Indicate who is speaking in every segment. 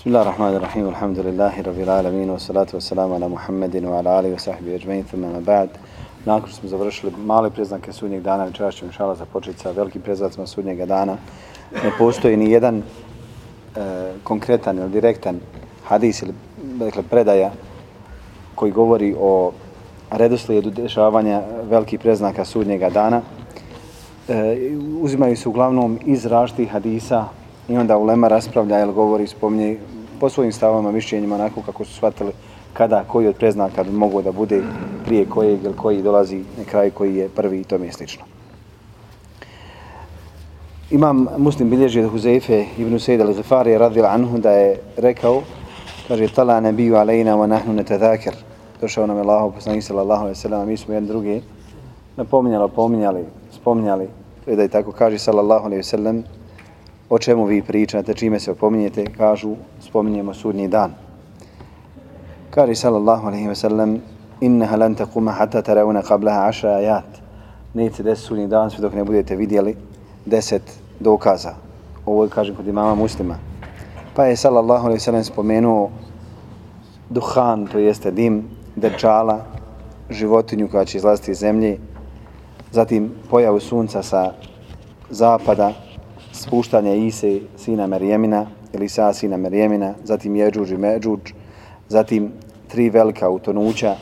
Speaker 1: بسم الله الرحمن الرحيم والحمد لله رب العالمين والصلاة والسلام على محمد وعلى آله وصحبه أجمعين ثم ما بعد Nakon smo završili male preznake sudnjeg dana, večeras ćemo inšala započeti sa velikim preznacima sudnjeg dana. Ne postoji ni jedan e, konkretan ili direktan hadis ili dakle, predaja koji govori o redoslijedu dešavanja velikih preznaka sudnjega dana. E, uzimaju se uglavnom iz različitih hadisa i onda ulema raspravlja ili govori, spominje po svojim stavama, mišljenjima, onako kako su shvatili kada, koji od preznaka bi mogo da bude prije kojeg ili koji dolazi na kraj koji je prvi i to mi je slično. Imam muslim bilježi od Huzeife ibn Sejda al-Zafari radil anhu da je rekao, kaže, tala nebiju alejna wa nahnu ne tadakir. Došao nam je Allah, poslanih sallallahu alaihi sallam, mi smo jedan drugi napominjali, pominjali, spominjali, da je tako kaže sallallahu alaihi sallam, o čemu vi pričate, čime se opominjete, kažu, spominjemo sudnji dan. Kaže sallallahu alaihi wa sallam, innaha lan taquma hatta tarauna qablaha ašra ajat. Neće deset sudnji dan sve dok ne budete vidjeli deset dokaza. Ovo je kažem kod imama muslima. Pa je sallallahu alaihi wa sallam spomenuo duhan, to jeste dim, dečala, životinju koja će izlaziti iz zemlje, zatim pojavu sunca sa zapada, spuštanje Ise, sina Merijemina, ili sa sina Merijemina, zatim Jeđuđ i Međuđ, zatim tri velika utonuća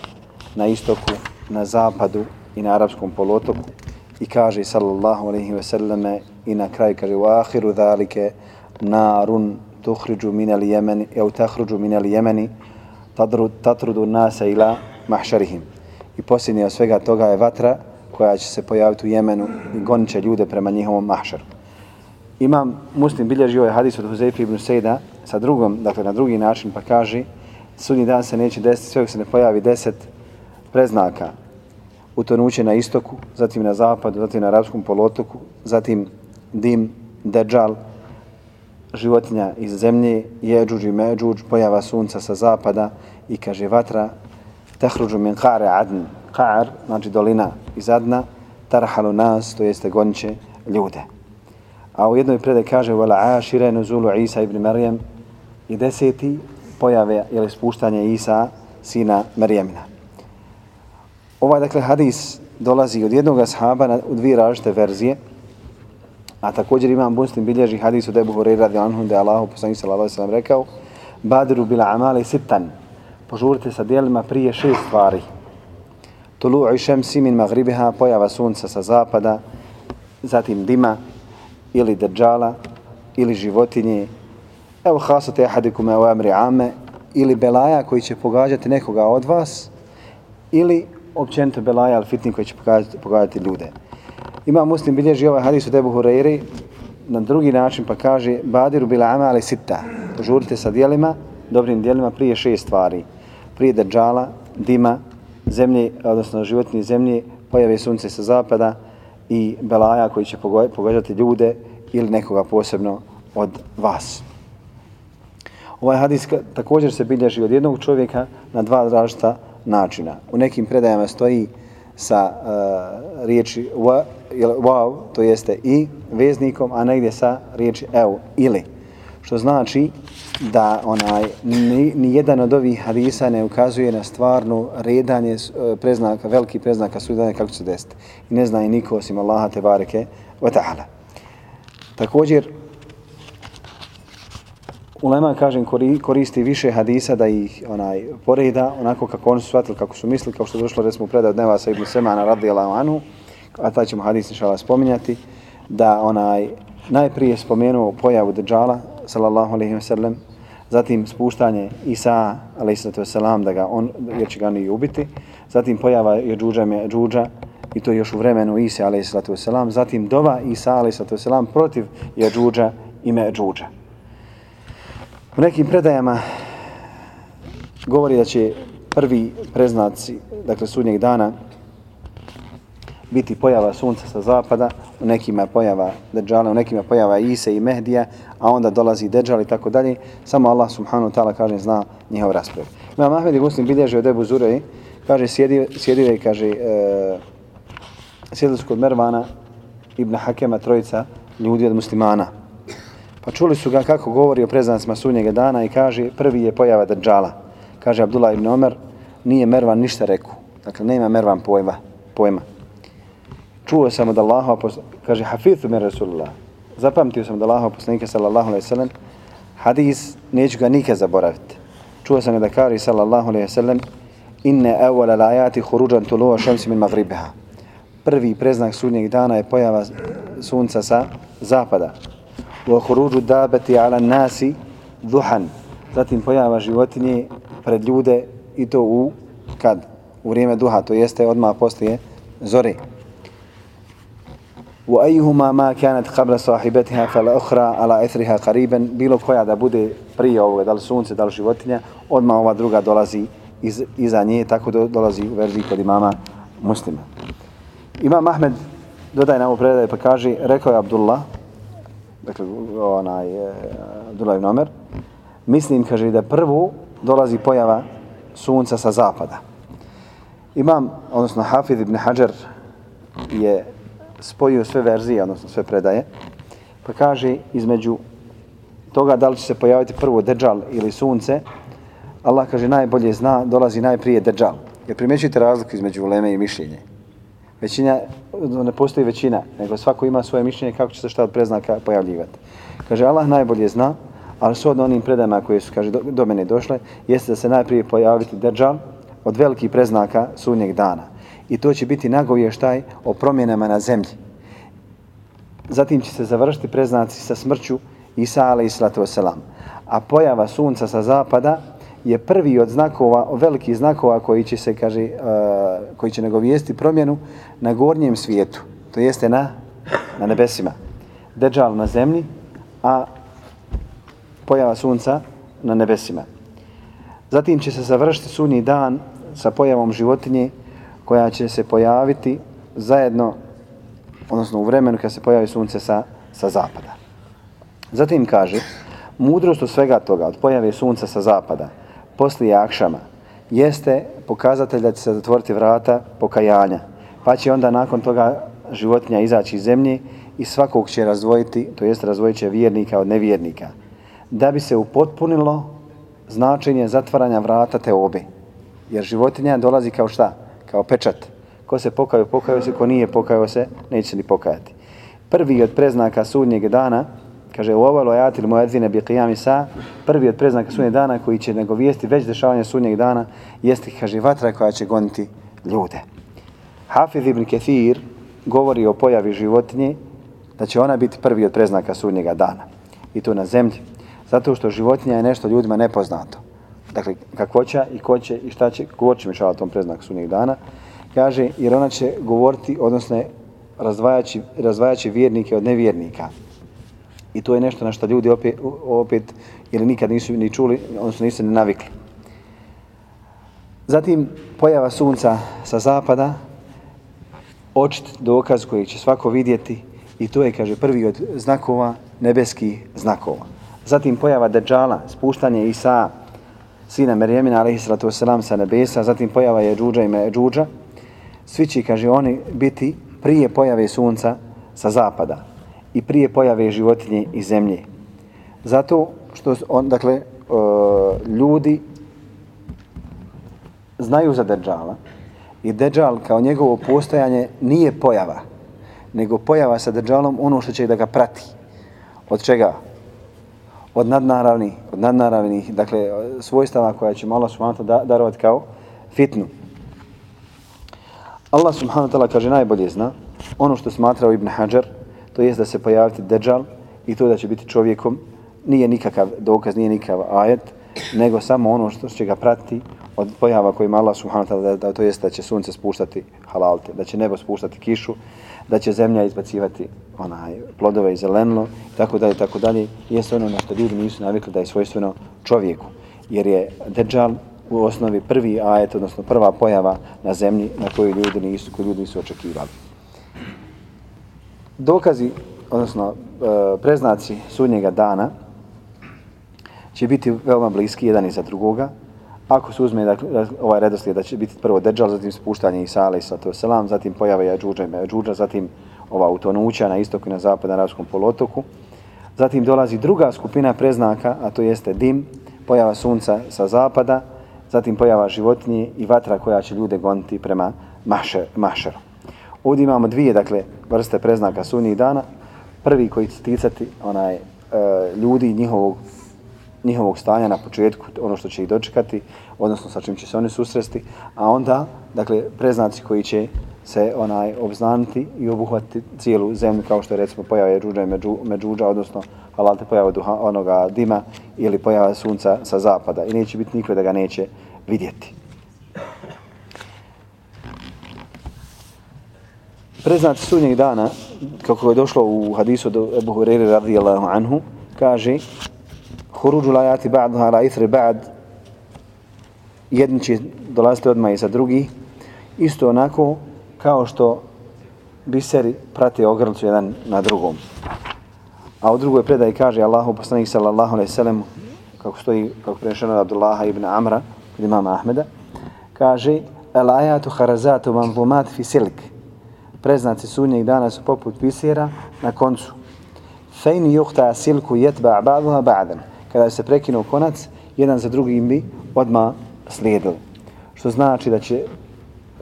Speaker 1: na istoku, na zapadu i na arapskom polotoku i kaže sallallahu alaihi ve selleme i na kraju kaže u ahiru dhalike narun tuhriđu minel jemeni au tahruđu minel jemeni tatrudu nasa ila mahšarihim i posljednje od svega toga je vatra koja će se pojaviti u Jemenu i gonit ljude prema njihovom mahšaru. Imam muslim bilježi ovaj hadis od Huzefi ibn Sejda sa drugom, dakle na drugi način pa kaže sudnji dan se neće desiti sve se ne pojavi deset preznaka utonuće na istoku, zatim na zapadu, zatim na arapskom polotoku, zatim dim, deđal, životinja iz zemlje, jeđuđ i međuđ, pojava sunca sa zapada i kaže vatra, tehruđu min kare adn, kar, znači dolina iz adna, tarhalu nas, to jeste gonće ljude. A u jednoj predaj kaže wala ashira nuzulu Isa ibn Maryam i deseti pojave ili spuštanje Isa sina Marijamina. Ovaj dakle hadis dolazi od jednog ashaba na, u dvije različite verzije. A također imam muslim bilježi hadis od Ebu Hureyra radi anhum da je Allah poslanik sallallahu alaihi sallam rekao "Badru bil amali sitan požurite sa djelima prije šest stvari. Tulu'u shamsi min maghribiha, pojava sunca sa zapada zatim dima ili deđala, ili životinje, evo hasate ahadikum evo amri ame, ili belaja koji će pogađati nekoga od vas, ili općenito belaja, al fitni koji će pogađati, pogađati ljude. Ima muslim bilježi ovaj hadis u Debu Hureyri na drugi način pa kaže Badiru bila ame ali sita. Žurite sa dijelima, dobrim dijelima prije šest stvari. Prije deđala, dima, zemlje, odnosno životinje zemlje, pojave sunce sa zapada, i belaja koji će pogađati ljude ili nekoga posebno od vas. Ovaj hadis također se bilježi od jednog čovjeka na dva različita načina. U nekim predajama stoji sa uh, riječi wow, to jeste i veznikom, a negdje sa riječi eu ili. Što znači da onaj ni, ni jedan od ovih hadisa ne ukazuje na stvarno redanje e, preznaka, veliki preznaka sudanja kako će se desiti. I ne zna i niko osim Allaha te bareke wa ta'ala. Također, Ulema, kažem, koristi više hadisa da ih onaj poreda onako kako oni su shvatili, kako su mislili, kao što je došlo recimo predaj dneva sa Ibn Semana radijalahu anhu, a taj ćemo hadis inšala spominjati, da onaj najprije spomenuo pojavu Dejjala, sallallahu alaihi wa sallam, zatim spuštanje Isa, alaihi wasalam, da ga on, jer će ga ni ubiti, zatim pojava je džuđa, džuđa, i to još u vremenu Isa, alaihi wasalam, zatim dova Isa, alaihi wasalam, protiv je džuđa i me džuđa. U nekim predajama govori da će prvi preznaci, dakle sudnjeg dana, biti pojava sunca sa zapada, u nekima pojava Dejjala, u nekima pojava Ise i Mehdija, a onda dolazi Dejjal i tako dalje. Samo Allah subhanahu wa ta'ala kaže zna njihov rasprav. Imam Ahmed i Muslim bilježi od Ebu Zurej, kaže sjedi, sjedio i kaže e, sjedili su kod Mervana ibn Hakema trojica ljudi od muslimana. Pa čuli su ga kako govori o preznacima sunnjega dana i kaže prvi je pojava Dajjala. Kaže Abdullah ibn Omer, nije Mervan ništa reku. Dakle, nema Mervan pojma. pojma. Čuo sam od Allaha, kaže Hafithu mir Rasulullah. Zapamtio sam od Allaha poslanika sallallahu alaihi sallam. Hadis neću ga nikad zaboraviti. Čuo sam da kaže sallallahu alaihi sallam Inne evvala lajati huruđan tuluva šamsi min magribeha. Prvi preznak sudnjeg dana je pojava sunca sa zapada. Wa huruđu dabeti ala nasi duhan. Zatim pojava životinje pred ljude i to u kad? U vrijeme duha, to jeste odmah poslije zore. Wa ayyuhuma ma kanat qabla sahibatiha fal ukhra ala ithriha qariban bilo koja da bude prije ovoga da li sunce da li životinja odmah ova druga dolazi iz, iza nje tako do, dolazi u verziji kod imama muslima. Imam Ahmed dodaje na ovu predaj pa kaže rekao je Abdullah dakle onaj eh, Abdullah ibn Omer mislim kaže da prvo dolazi pojava sunca sa zapada. Imam, odnosno Hafid ibn Hajar je spojio sve verzije, odnosno sve predaje, pa kaže između toga da li će se pojaviti prvo Dejjal ili sunce, Allah kaže najbolje zna, dolazi najprije Dejjal. Jer primjećujete razliku između uleme i mišljenje. Većina, ne postoji većina, nego svako ima svoje mišljenje kako će se šta od preznaka pojavljivati. Kaže Allah najbolje zna, ali su od onim predajama koje su kaže, do, do mene došle, jeste da se najprije pojaviti Dejjal od velikih preznaka sunnjeg dana i to će biti nagovještaj o promjenama na zemlji. Zatim će se završiti preznaci sa smrću Isa alaih sallatu wasalam. A pojava sunca sa zapada je prvi od znakova, velikih znakova koji će se, kaže, uh, koji će nagovijesti promjenu na gornjem svijetu. To jeste na, na nebesima. Deđal na zemlji, a pojava sunca na nebesima. Zatim će se završiti sunni dan sa pojavom životinje koja će se pojaviti zajedno, odnosno u vremenu kada se pojavi sunce sa, sa zapada. Zatim kaže, mudrost od svega toga, od pojave sunca sa zapada, poslije akšama, jeste pokazatelj da će se zatvoriti vrata pokajanja, pa će onda nakon toga životinja izaći iz zemlje i svakog će razdvojiti, to jest razdvojit će vjernika od nevjernika, da bi se upotpunilo značenje zatvaranja vrata te obe. Jer životinja dolazi kao šta? Kao pečat. Ko se pokaju, pokaju se, ko nije pokajao se, neće ni pokajati. Prvi od preznaka sudnjeg dana, kaže u ovalo ajatil muadzine bi qiyami sa, prvi od preznaka sudnjeg dana koji će nego vijesti već dešavanje sudnjeg dana, jeste, kaže, vatra koja će goniti ljude. Hafiz ibn Kethir govori o pojavi životinje, da će ona biti prvi od preznaka sudnjega dana. I to na zemlji. Zato što životinja je nešto ljudima nepoznato dakle, kakvoća i ko će i šta će, govorit će mi šala tom preznaku sunnijeg dana, kaže, jer ona će govoriti, odnosno razdvajaći, razdvajaći vjernike od nevjernika. I to je nešto na što ljudi opet, opet ili nikad nisu ni čuli, odnosno nisu ni navikli. Zatim, pojava sunca sa zapada, očit dokaz koji će svako vidjeti i to je, kaže, prvi od znakova, nebeskih znakova. Zatim pojava Dejjala, spuštanje Isa, sina Merjemina, alaihi sallatu wasalam, sa nebesa, zatim pojava je Džuđa i Međuđa. Svi će, kaže, oni biti prije pojave sunca sa zapada i prije pojave životinje i zemlje. Zato što, on, dakle, e, ljudi znaju za Deđala i Deđal kao njegovo postojanje nije pojava, nego pojava sa Deđalom ono što će da ga prati. Od čega? Od nadnaravnih, od nadnaravnih, dakle, svojstava koja će Allah subhanahu wa darovati kao fitnu. Allah subhanahu wa ta'ala kaže najbolje zna ono što smatrao Ibn Hajar, to jest da se pojaviti Dejjal i to da će biti čovjekom, nije nikakav dokaz, nije nikakav ajet, nego samo ono što će ga pratiti od pojava kojima Allah subhanahu ta'ala da, da, to jest da će sunce spuštati halalte, da će nebo spuštati kišu, da će zemlja izbacivati onaj plodove i zelenilo, tako dalje, tako dalje, jeste ono na što ljudi nisu navikli da je svojstveno čovjeku. Jer je Dejjal u osnovi prvi ajet, odnosno prva pojava na zemlji na koju ljudi nisu, koju ljudi nisu očekivali. Dokazi, odnosno e, preznaci sudnjega dana će biti veoma bliski jedan iza drugoga, ako se uzme dakle, ovaj redoslijed da će biti prvo Deđal, zatim spuštanje Isa alaih sallatu selam, zatim pojava Jađuđa i Međuđa, zatim ova utonuća na istoku i na zapadu na arabskom polotoku, Zatim dolazi druga skupina preznaka, a to jeste dim, pojava sunca sa zapada, zatim pojava životinje i vatra koja će ljude goniti prema mašer, mašeru. Ovdje imamo dvije dakle, vrste preznaka sunnijih dana. Prvi koji će ticati onaj, e, ljudi njihovog, njihovog stanja na početku, ono što će ih dočekati, odnosno sa čim će se oni susresti, a onda dakle, preznaci koji će se onaj obznaniti i obuhvatiti cijelu zemlju kao što je recimo pojava džuđa i među, međuđa, odnosno halalte pojava duha, onoga dima ili pojava sunca sa zapada i neće biti nikog da ga neće vidjeti. Preznaci sudnjeg dana, kako je došlo u hadisu do Ebu Hureyri radijallahu anhu, kaže Huruđu lajati ba'duha la ithri ba'd. Jedni će dolaziti odmah iza drugi, isto onako kao što biseri prate ogrlicu jedan na drugom. A u drugoj predaji kaže Allahu poslanik sallallahu alejhi ve sellem kako stoji kako prešeno od Abdullaha ibn Amra od imama Ahmeda kaže el ayatu kharazatu manzumat fi silk. Preznaci sunnjeg dana su poput bisera na koncu. Fein yuqta silku yatba ba'daha ba'dan kada se prekinuo konac jedan za drugim bi odma slijedili što znači da će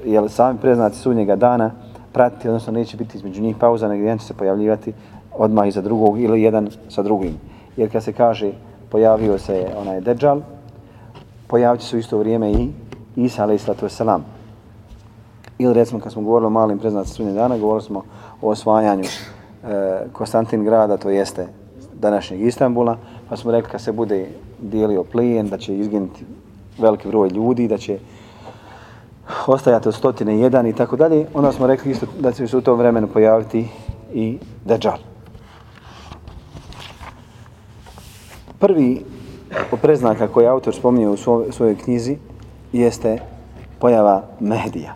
Speaker 1: jel, sami preznaci sunnjega dana pratiti, odnosno neće biti između njih pauza, nego jedan će se pojavljivati odmah iza drugog ili jedan sa drugim. Jer kad se kaže pojavio se onaj Dejjal, pojavit se u isto vrijeme i Isa alaih sallatu wasalam. Ili recimo kad smo govorili o malim preznaci sunnje dana, govorili smo o osvajanju e, Konstantin grada, to jeste današnjeg Istanbula, pa smo rekli kad se bude dijelio plijen, da će izginuti veliki broj ljudi, da će ostajati od stotine jedan i tako dalje, onda smo rekli isto da će se u tom vremenu pojaviti i Dajjal. Prvi preznaka koji autor spominje u svojoj knjizi jeste pojava Mehdija.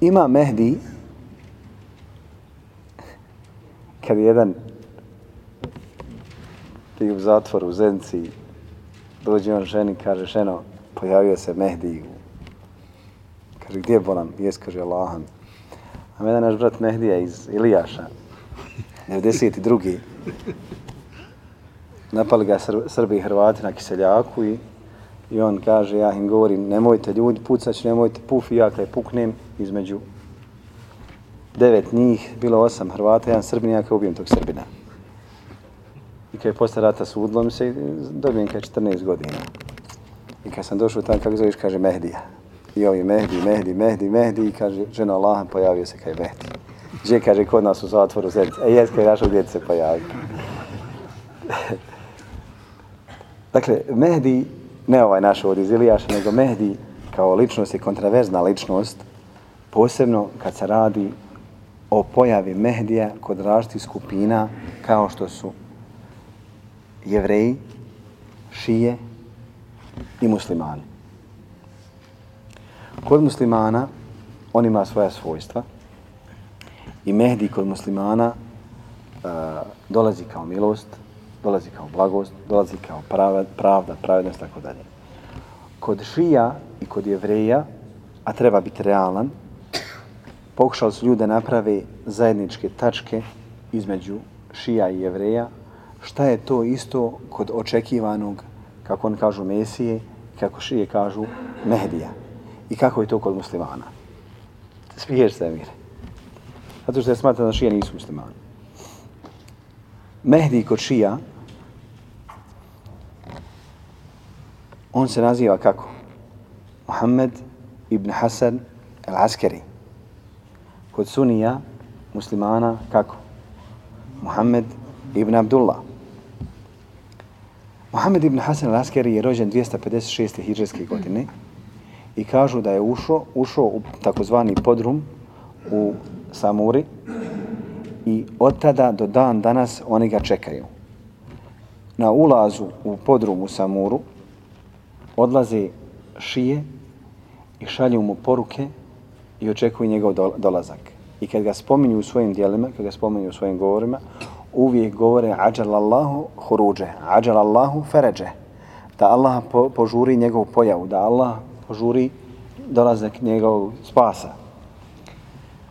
Speaker 1: Ima Mehdi kad jedan ti u zatvoru u Zenci dođe on ženi kaže ženo pojavio se Mehdi. Kaže, gdje je bolan? Jes, kaže, Allahan. A mene naš brat Mehdija iz Ilijaša, 92. Napali ga Srbi i Hrvati na Kiseljaku i, i on kaže, ja im govorim, nemojte ljudi pucać, nemojte puf i ja kaj puknem između devet njih, bilo osam Hrvata, jedan Srbin, ja kaj ubijem tog Srbina. I kaj posle rata sudilo mi se i dobijem kad 14 godina. I kad sam došao tamo, kako zoveš, kaže Mehdija. I ovi Mehdi, Mehdi, Mehdi, Mehdi, i kaže, žena Allah, pojavio se kaj Mehdi. Gdje, kaže, kod nas u zatvoru zelice. E, jes, kaj našo djece se pojavio. dakle, Mehdi, ne ovaj naš od iz Ilijaša, nego Mehdi kao ličnost je kontraverzna ličnost, posebno kad se radi o pojavi Mehdija kod različitih skupina kao što su jevreji, šije, i muslimani. Kod muslimana on ima svoja svojstva i Mehdi kod muslimana uh, dolazi kao milost, dolazi kao blagost, dolazi kao prava, pravda, pravednost, tako dalje. Kod šija i kod jevreja, a treba biti realan, pokušali su ljude napravi zajedničke tačke između šija i jevreja, šta je to isto kod očekivanog kako oni kažu Mesije, kako šije kažu Mehdija. I kako je to kod muslimana? Smiješ se, Emir. Zato što ja smatram da šije nisu muslimani. Mehdi kod šija, on se naziva kako? Muhammed ibn Hasan al-Askari. Kod sunija, muslimana, kako? Muhammed ibn Abdullah. Mohamed ibn Hasan al-Askari je rođen 256. hijđarske godine i kažu da je ušao, ušao u takozvani podrum u Samuri i od tada do dan danas oni ga čekaju. Na ulazu u podrum u Samuru odlaze šije i šalju mu poruke i očekuju njegov dolazak. I kad ga spominju u svojim dijelima, kad ga spominju u svojim govorima, uvijek govore ađal Allahu huruđe, ađal Allahu feređe. Da Allah po, požuri njegov pojavu, da Allah požuri dolazak njegov spasa.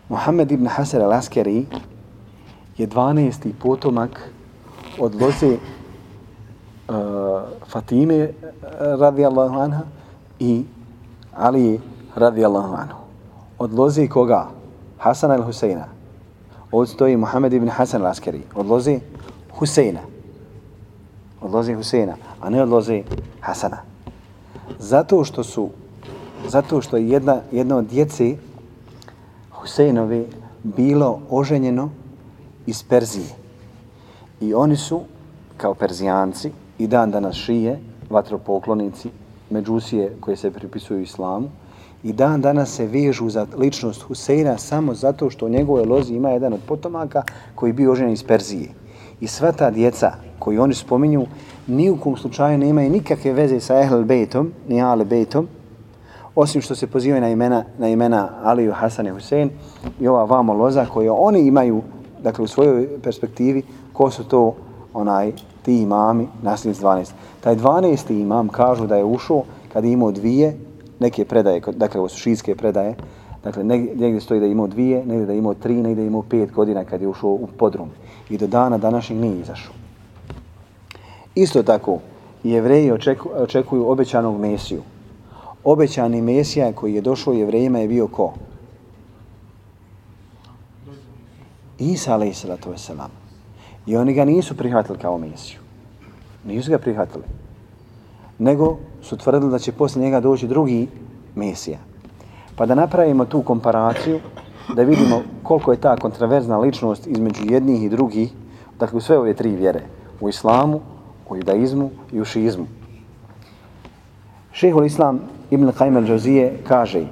Speaker 1: Muhammed ibn Hasan al-Askari je 12. potomak od loze uh, Fatime uh, radijallahu anha i Ali radijallahu anhu. Od loze koga? Hasana ili odstoji Muhammed ibn Hasan al-Askari. odlozi Huseina. Odlozi Huseina, a ne odlozi Hasana. Zato što su, zato što je jedna, jedna od djece Huseinovi bilo oženjeno iz Perzije. I oni su, kao Perzijanci, i dan danas šije, vatropoklonici, međusije koje se pripisuju islamu, i dan danas se vežu za ličnost Huseina samo zato što u njegovoj lozi ima jedan od potomaka koji bio oženjen iz Perzije. I sva ta djeca koji oni spominju, ni u kom slučaju nemaju nikakve veze sa Ehl Bejtom, ni Al Bejtom, osim što se pozivaju na imena, na imena Aliju, Hasan i Husein i ova vamo loza koje oni imaju, dakle u svojoj perspektivi, ko su to onaj ti imami, nasljednici 12. Taj 12. imam kažu da je ušao kad je imao dvije, neke predaje, dakle ovo su šijske predaje, dakle negdje stoji da je imao dvije, negdje da je imao tri, negdje da je imao pet godina kad je ušao u podrum. I do dana današnjeg nije izašao. Isto tako, jevreji očeku, očekuju obećanog Mesiju. Obećani Mesija koji je došao jevrejima je bio ko? Isa alaih salatu wasalam. I oni ga nisu prihvatili kao Mesiju. Nisu ga prihvatili. Nego su tvrdili da će posle njega doći drugi Mesija. Pa da napravimo tu komparaciju, da vidimo koliko je ta kontraverzna ličnost između jednih i drugih, dakle u sve ove tri vjere, u islamu, u judaizmu i u šizmu. Šehul Islam Ibn Qajm al-Jawzije kaže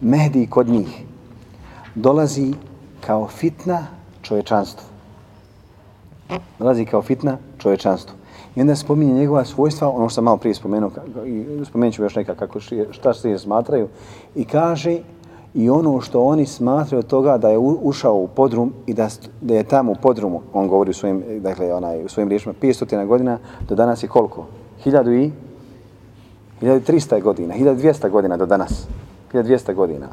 Speaker 1: Mehdi kod njih dolazi kao fitna čovečanstvu. Dolazi kao fitna čovečanstvu. I onda spominje njegova svojstva, ono što sam malo prije spomenuo, i spomenut ću još neka kako šta se smatraju, i kaže i ono što oni smatraju od toga da je ušao u podrum i da, da je tamo u podrumu, on govori u svojim, dakle, onaj, u svojim riječima, 500 godina, do danas je koliko? 1000 i 1300 godina, 1200 godina do danas. 1200 godina.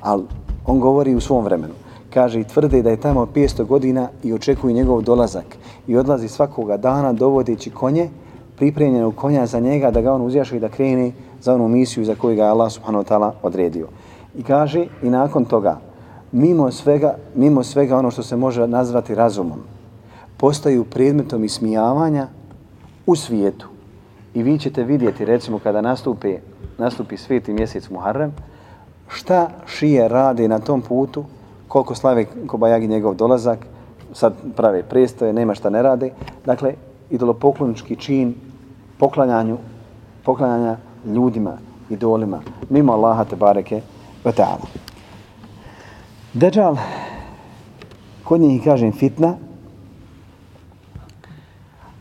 Speaker 1: Ali on govori u svom vremenu. Kaže i tvrde da je tamo 500 godina i očekuje njegov dolazak. I odlazi svakoga dana dovodeći konje, pripremljenog konja za njega da ga on uzjaša i da krene za onu misiju za koju ga je Allah subhanahu wa ta'ala odredio. I kaže i nakon toga, mimo svega, mimo svega ono što se može nazvati razumom, postaju predmetom ismijavanja u svijetu. I vi ćete vidjeti, recimo, kada nastupi, nastupi sveti mjesec Muharrem, šta šije radi na tom putu, koliko slave Kobajagi njegov dolazak, sad prave prestoje, nema šta ne rade. Dakle, idolopoklonički čin poklanjanju, poklanjanja ljudima, idolima, mimo Allaha te bareke wa ta'ala. Dejjal, kod njih kažem fitna,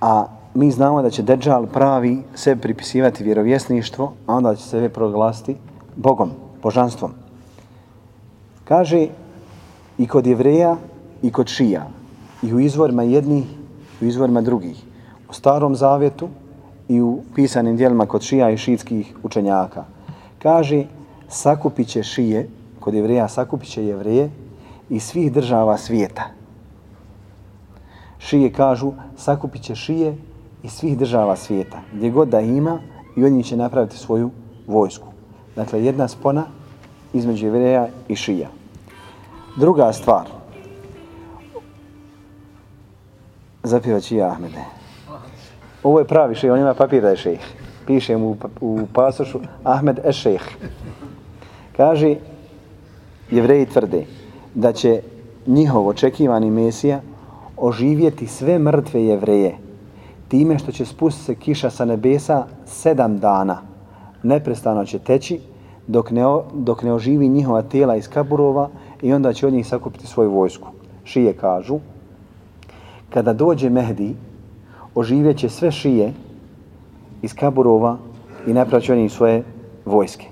Speaker 1: a mi znamo da će Dejjal pravi se pripisivati vjerovjesništvo, a onda će sebe proglasiti Bogom, božanstvom. Kaže i kod jevreja i kod šija, i u izvorima jednih i u izvorima drugih, u starom zavjetu i u pisanim dijelima kod šija i šitskih učenjaka. Kaže, sakupit će šije, kod jevreja sakupit će jevreje iz svih država svijeta. Šije kažu, sakupit će šije iz svih država svijeta, gdje god da ima i oni će napraviti svoju vojsku. Dakle, jedna spona između jevreja i šija. Druga stvar. Zapivaći ja, Ahmede. Ovo je pravi šejh, on ima papir da je šejh. Piše mu u pa-, pasošu Ahmed es šejh. Kaže, jevreji tvrde da će njihov očekivani Mesija oživjeti sve mrtve jevreje time što će spustiti se kiša sa nebesa sedam dana. Neprestano će teći dok ne, dok ne oživi njihova tijela iz kaburova i onda će od njih sakupiti svoju vojsku. Šije kažu, kada dođe Mehdi, oživjeće sve šije iz kaburova i napraće od njih svoje vojske.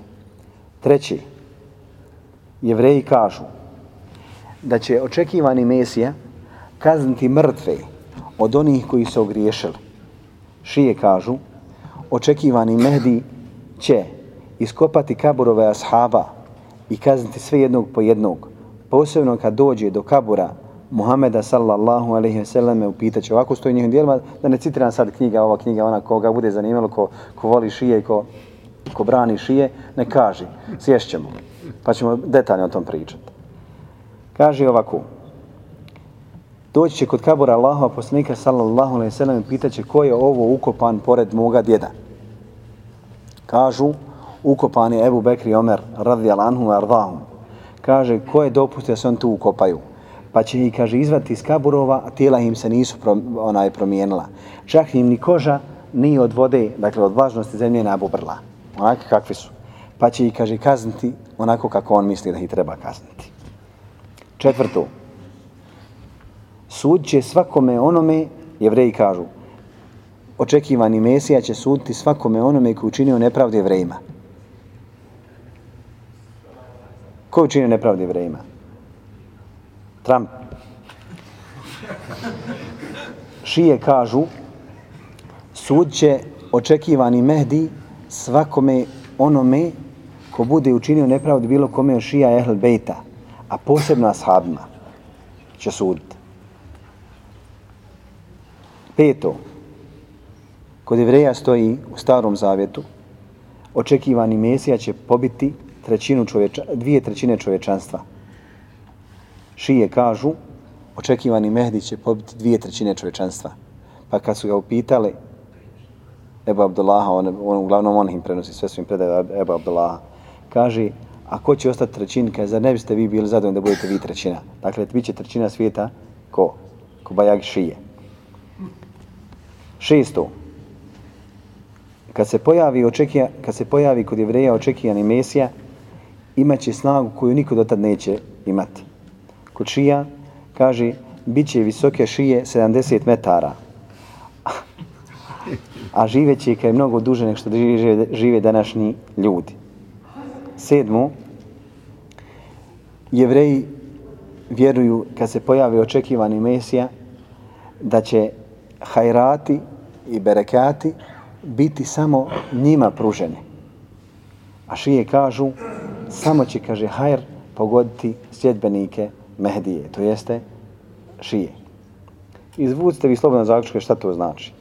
Speaker 1: Treći, jevreji kažu da će očekivani Mesija kazniti mrtve od onih koji se ogriješili. Šije kažu, očekivani Mehdi će iskopati kaburove ashaba i kazniti sve jednog po jednog, posebno kad dođe do kabura Muhameda sallallahu alaihi ve selleme upitaće. Ovako stoji njihovim dijelima, da ne citiram sad knjiga, ova knjiga, ona koga bude zanimalo, ko, ko voli šije i ko, ko brani šije, ne kaži, sješćemo. Pa ćemo detaljno o tom pričati. Kaže ovako, doći će kod kabura Allahova poslanika sallallahu alaihi ve selleme pitaće ko je ovo ukopan pored moga djeda. Kažu, ukopan je Ebu Bekri Omer, radijallahu anhu ardahum. Kaže, ko je dopustio da se on tu ukopaju? Pa će ih, kaže, izvati iz kaburova, a tijela im se nisu pro, onaj, promijenila. Čak im ni koža, ni od vode, dakle od vlažnosti zemlje nabubrla. obubrla. Onako kakvi su. Pa će ih, kaže, kazniti onako kako on misli da ih treba kazniti. Četvrto. Sud će svakome onome, jevreji kažu, očekivani Mesija će suditi svakome onome koji učinio nepravde jevrejima. Ko učinio nepravdi jevrejima? Trump. Šije kažu, sud će očekivani Mehdi svakome onome ko bude učinio nepravdu bilo kome od šija Ehl Bejta, a posebno ashabima će suditi. Peto, kod Evreja stoji u starom zavjetu, očekivani Mesija će pobiti trećinu čovječa, dvije trećine čovječanstva. Šije kažu, očekivani Mehdi će pobiti dvije trećine čovječanstva. Pa kad su ga upitali, Ebu Abdullaha, on, on, uglavnom on im prenosi, sve su im predaje Ebu Abdullaha, kaže, a ko će ostati trećin, kaže, zar ne biste vi bili zadovoljni da budete vi trećina? Dakle, bit će trećina svijeta, ko? Ko Bajag Šije. Šesto, kad se pojavi, očekija, kad se pojavi kod jevreja očekijani Mesija, imaće snagu koju niko do tad neće imati. Kod šija kaže, bit će visoke šije 70 metara, a živeće kao je mnogo duže nek što žive, žive današnji ljudi. Sedmo, jevreji vjeruju kad se pojavi očekivani Mesija da će hajrati i berekati biti samo njima pruženi. A šije kažu, samo će, kaže, hajr pogoditi sljedbenike Mehdije, to jeste šije. Izvucite vi slobodno zaključke šta to znači.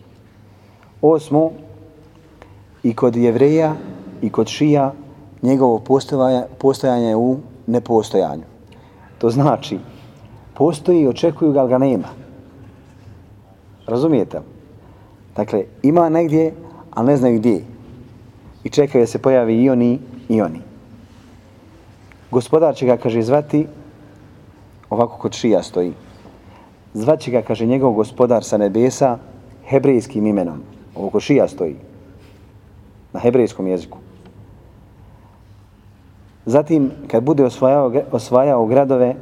Speaker 1: Osmo, i kod jevreja i kod šija njegovo postojanje postojanje u nepostojanju. To znači, postoji i očekuju ga, ali ga nema. Razumijete? Dakle, ima negdje, ali ne znaju gdje. I čekaju da se pojavi i oni i oni. Gospodar će ga, kaže, zvati, ovako kod šija stoji, zvaće ga, kaže, njegov gospodar sa nebesa hebrejskim imenom. Ovo kod šija stoji. Na hebrejskom jeziku. Zatim, kad bude osvajao, osvajao gradove,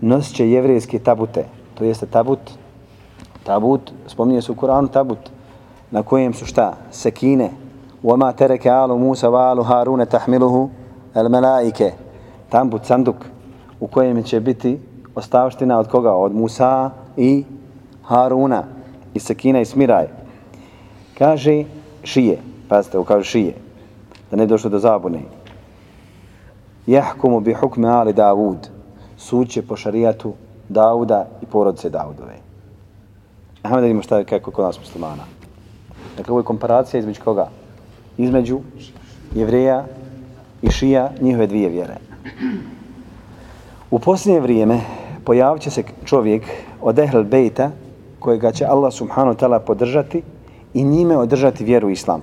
Speaker 1: nosit će jevrijske tabute. To jeste tabut. Tabut, spominje se u Kuranu tabut na kojem su šta? Sekine. وَمَا تَرَكَ alu Musa wa هَارُونَ تَحْمِلُهُ tahmiluhu. Tambut, sanduk, u kojem će biti ostavština od koga? Od Musa i Haruna. I Sekina i Smiraj. Kaže šije. Pazite, ovo kaže šije. Da ne došlo do zabune. Jahkumu bi hukme ali Davud. suće po šarijatu Davuda i porodice Davudove. Ajmo da vidimo šta je kako kod nas muslimana. Dakle, ovo je komparacija između koga? Između jevreja i šija njihove dvije vjere. U posljednje vrijeme pojavit će se čovjek od Ehl Bejta kojega će Allah subhanahu ta'ala podržati i njime održati vjeru islam.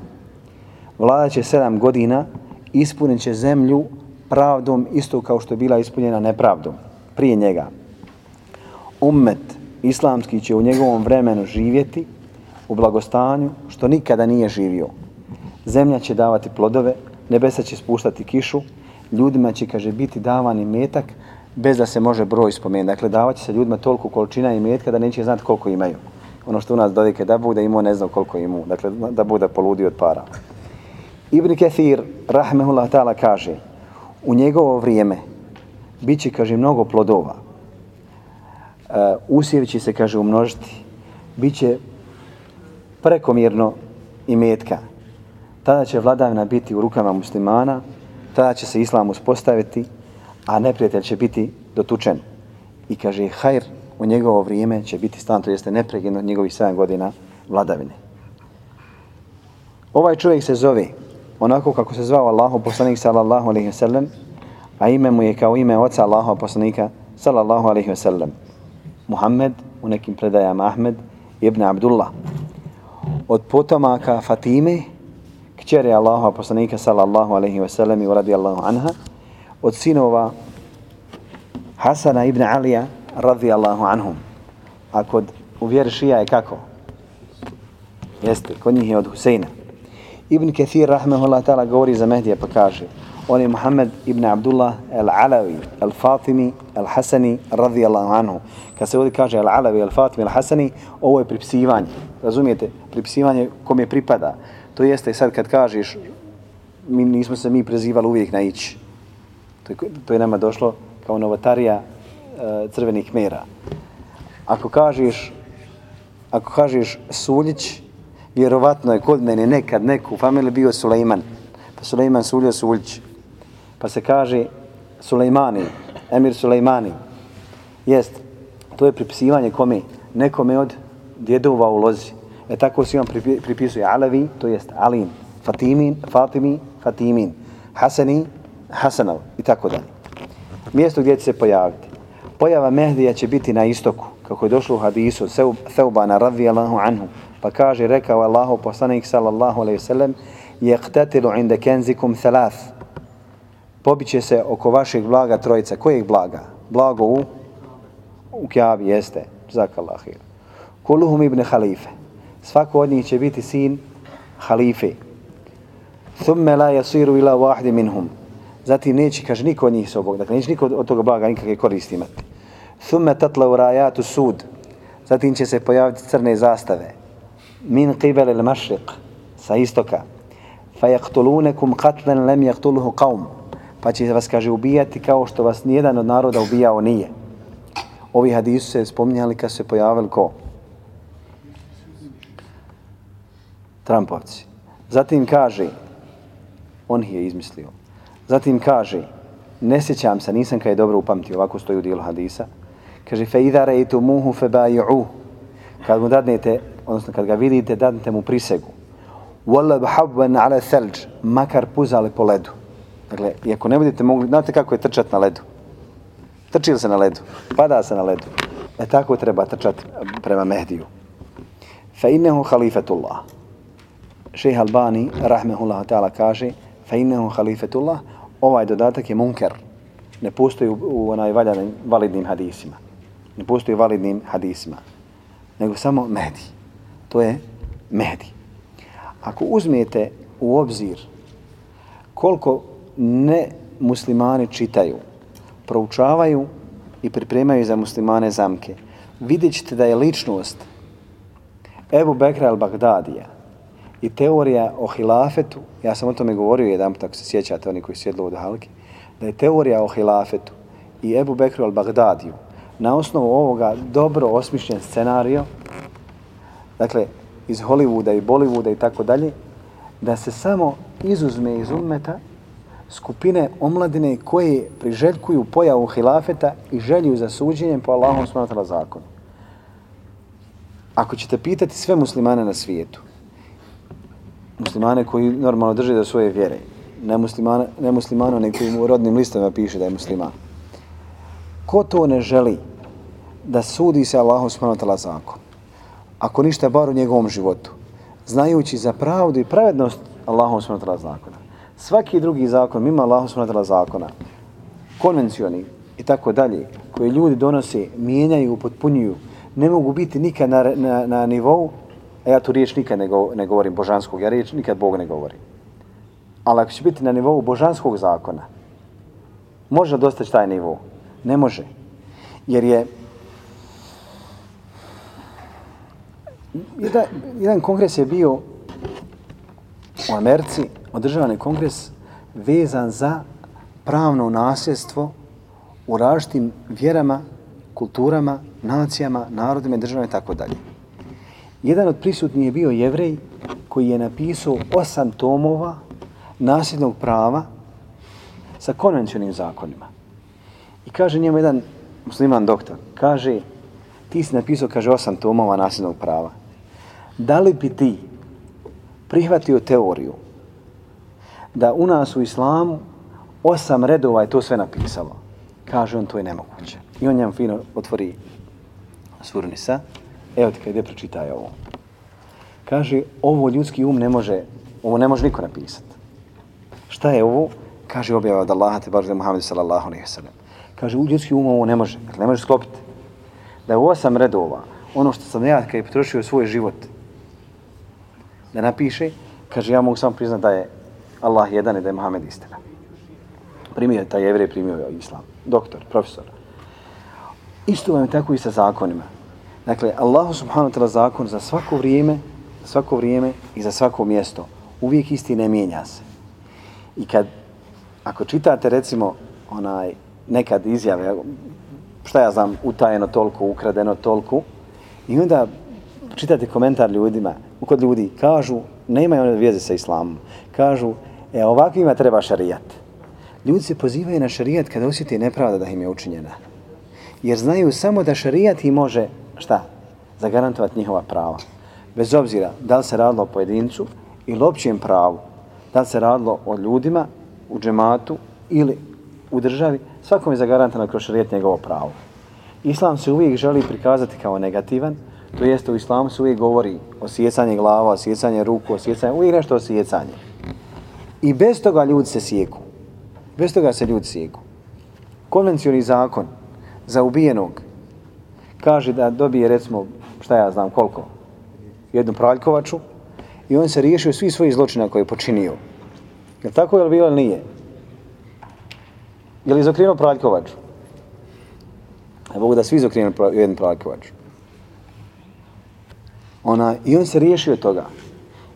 Speaker 1: Vlada će sedam godina, ispunit će zemlju pravdom isto kao što je bila ispunjena nepravdom prije njega. Ummet islamski će u njegovom vremenu živjeti u blagostanju što nikada nije živio. Zemlja će davati plodove, nebesa će spuštati kišu, ljudima će, kaže, biti davani metak bez da se može broj spomenuti. Dakle, davat će se ljudima toliko količina i metka da neće znati koliko imaju. Ono što u nas dodike da bude imao ne znam koliko imu. Dakle, da bude poludi od para. Ibn Kathir, rahmehullah ta'ala, kaže u njegovo vrijeme bit će, kaže, mnogo plodova. Uh, usjevi će se, kaže, umnožiti. Biće prekomjerno i metka. Tada će vladavina biti u rukama muslimana, tada će se islam uspostaviti, a neprijatelj će biti dotučen. I kaže, hajr u njegovo vrijeme će biti stan, to jeste nepregledno njegovih 7 godina vladavine. Ovaj čovjek se zove onako kako se zvao Allahu poslanik sallallahu alejhi ve sellem, a ime mu je kao ime oca Allahu poslanika sallallahu alejhi ve sellem. Muhammed, u nekim predajama Ahmed ibn Abdullah. Od potomaka Fatime, kćeri Allahu poslanika sallallahu alaihi ve sellem i radijallahu anha, od sinova Hasana ibn Alija radijallahu anhum. A kod u vjeri šija je kako? Jeste, kod njih je od Huseina. Ibn Kathir, rahmehullah ta'ala, govori za Mehdija pa kaže on je Muhammed ibn Abdullah al-Alawi, al-Fatimi, al-Hasani, radijallahu anhu. Kad se ovdje kaže al-Alawi, al-Fatimi, al-Hasani, ovo je pripisivanje. Razumijete? Pripisivanje je pripada. To jeste sad kad kažeš, mi nismo se mi prezivali uvijek na ići. To je, to je nama došlo kao novotarija uh, crvenih mera. Ako kažeš, ako kažeš Suljić, vjerovatno je kod mene nekad neku u familiji bio Sulejman. Pa Sulejman Suljo Suljić. Pa se kaže Sulejmani, Emir Sulejmani. Jest, to je pripisivanje kome? Nekome od djedova u lozi. E tako se on pripisuje Alavi, to jest Alin, Fatimin, Fatimi, Fatimin, Hasani, Hasanov i tako dalje. Mjesto gdje će se pojaviti. Pojava Mehdija će biti na istoku, kako je došlo u hadisu Seubana radijallahu anhu. Pa kaže, rekao Allahu poslanik sallallahu alaihi sallam, jehtatilu inda kenzikum thalath. Pobiće se oko vašeg blaga trojica. Kojeg blaga? Blago u? U kjavi jeste. Zakalahir. Kuluhum ibn halife. Svako od njih će biti sin halife. Thumme la yasiru ila wahdi minhum. Zatim neće, kaže, niko od njih se obog. Dakle, neće niko od toga blaga nikakve koristi imati. Thumme tatla u rajatu sud. Zatim će se pojaviti crne zastave. Min qibel il mašriq. Sa istoka. Fa jaktulunekum katlen lem jaktuluhu qaum. Pa će vas, kaže, ubijati kao što vas nijedan od naroda ubijao nije. Ovi hadisu se spominjali kad se pojavili ko? Trumpovci. Zatim kaže, on ih je izmislio. Zatim kaže, ne sjećam se, nisam kaj dobro upamtio, ovako stoji u dijelu hadisa. Kaže, fe idha rejtu muhu fe baju'u. Kad mu dadnete, odnosno kad ga vidite, dadnete mu prisegu. Walla bhabban ala thalj, makar puzali po ledu. Dakle, i ako ne budete mogli, znate kako je trčat na ledu? Trči se na ledu? Pada se na ledu. E tako treba trčati prema Mehdiju. Fe innehu halifetullah. Šeha Albani, rahmehullah ta'ala, kaže, fa innehu halifetullah, ovaj dodatak je munker. Ne postoji u, u onaj valjanim, validnim hadisima. Ne postoji u validnim hadisima. Nego samo Mehdi. To je Mehdi. Ako uzmete u obzir koliko ne muslimani čitaju, proučavaju i pripremaju za muslimane zamke, vidjet ćete da je ličnost Ebu Bekra al-Bagdadija i teorija o hilafetu, ja sam o tome govorio jedan ako se sjećate oni koji sjedlo od Halki, da je teorija o hilafetu i Ebu Bekru al-Bagdadiju na osnovu ovoga dobro osmišljen scenario, dakle, iz Hollywooda i Bollywooda i tako dalje, da se samo izuzme iz ummeta skupine omladine koje priželjkuju pojavu hilafeta i želju za suđenjem po Allahom smatala zakonu. Ako ćete pitati sve muslimane na svijetu, muslimane koji normalno drže do svoje vjere, ne muslimane, ne muslimano, nego u rodnim listovima piše da je musliman, ko to ne želi da sudi se Allahom taala zakon? Ako ništa, bar u njegovom životu, znajući za pravdu i pravednost Allahom taala zakona. Svaki drugi zakon, mimo Allahu subhanahu zakona, konvencioni i tako dalje, koje ljudi donose, mijenjaju, upotpunjuju, ne mogu biti nikad na, na, na nivou, a ja tu riječ nikad ne, go, ne govorim božanskog, ja riječ nikad Bog ne govori. Ali ako će biti na nivou božanskog zakona, može dostaći taj nivou? Ne može. Jer je jedan, jedan kongres je bio u Americi održavan je kongres vezan za pravno nasljedstvo u različitim vjerama, kulturama, nacijama, narodima i državama i tako dalje. Jedan od prisutnih je bio jevrej koji je napisao osam tomova nasljednog prava sa konvencionim zakonima. I kaže njemu jedan musliman doktor, kaže ti si napisao, kaže, osam tomova nasljednog prava. Da li bi ti prihvatio teoriju da u nas u islamu osam redova je to sve napisalo? Kaže on, to je nemoguće. I on njemu fino otvori svurnisa. Evo ti kada ide pročitaj ovo. Kaže, ovo ljudski um ne može, ovo ne može niko napisati. Šta je ovo? Kaže objava od Allaha te baržde Muhammedu sallallahu alaihi sallam. Kaže, u ljudski um ovo ne može, dakle, ne može sklopiti. Da je u osam redova, ono što sam ja kada je potrošio svoj život, da napiše, kaže, ja mogu samo priznati da je Allah jedan i da je Muhammed istina. Primio je taj jevrej, primio je islam. Doktor, profesor. Isto vam je tako i sa zakonima. Dakle, Allah subhanahu wa ta'ala zakon za svako vrijeme, svako vrijeme i za svako mjesto uvijek isti ne mijenja se. I kad, ako čitate recimo onaj nekad izjave, šta ja znam, utajeno toliko, ukradeno toliko, i onda čitate komentar ljudima, kod ljudi kažu, nemaju one veze sa islamom, kažu, e, ovakvima treba šarijat. Ljudi se pozivaju na šarijat kada osjeti nepravda da im je učinjena. Jer znaju samo da šarijat i može, šta, zagarantovati njihova prava. Bez obzira da li se radilo o pojedincu ili općem pravu, da li se radilo o ljudima u džematu ili u državi, svakom je zagarantano kroz šarijet njegovo pravo. Islam se uvijek želi prikazati kao negativan, to jeste u islamu se uvijek govori o sjecanje glava, o sjecanje ruku, o sjecanje, uvijek nešto o sjecanje. I bez toga ljudi se sjeku. Bez toga se ljudi sjeku. Konvencioni zakon za ubijenog kaže da dobije recimo, šta ja znam koliko, jednu praljkovaču i on se riješio svi svojih zločina koje je počinio. Je tako je li bilo ili nije? Je li izokrenuo praljkovaču? Ne mogu da svi izokrenu jednu praljkovaču. Ona, I on se riješio toga.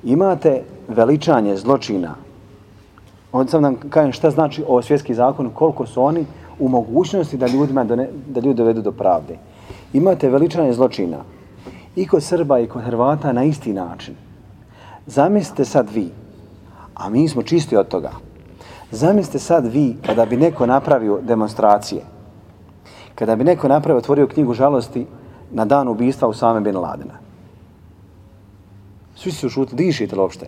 Speaker 1: Imate veličanje zločina. On sam nam kažem šta znači ovo svjetski zakon, koliko su oni u mogućnosti da ljudima done, da ljudi dovedu do pravde. Imate veličanje zločina i kod Srba i kod Hrvata na isti način. Zamislite sad vi, a mi smo čisti od toga, zamislite sad vi kada bi neko napravio demonstracije, kada bi neko napravio, otvorio knjigu žalosti na dan ubistva u same Bin Ladena. Svi su šutili, dišite li uopšte?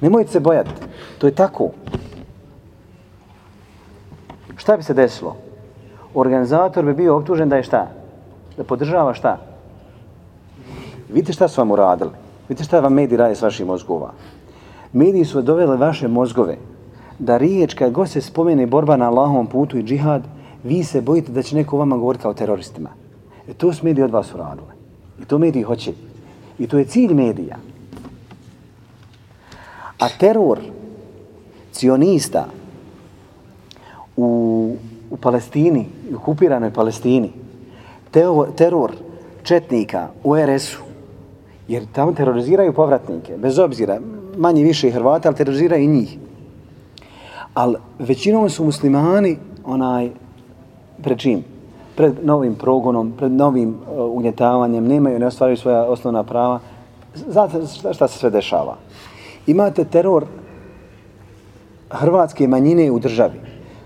Speaker 1: Nemojte se bojati, to je tako. Šta bi se desilo? Organizator bi bio optužen da je šta? Da podržava šta? Vidite šta su vam uradili. Vidite šta vam mediji radi s vaših mozgova. Mediji su doveli vaše mozgove da riječ kad god se spomene borba na Allahovom putu i džihad, vi se bojite da će neko vama govoriti kao teroristima. E to su mediji od vas uradili. I to mediji hoće. I to je cilj medija. A teror cionista u, u Palestini, u okupiranoj Palestini, teror, teror četnika u RS-u, jer tamo teroriziraju povratnike, bez obzira, manje više i Hrvata, ali teroriziraju i njih. Ali većinom su muslimani onaj, pred čim? Pred novim progonom, pred novim uh, ugnjetavanjem, nemaju, ne ostvaraju svoja osnovna prava. Znate šta, šta se sve dešava? Imate teror hrvatske manjine u državi.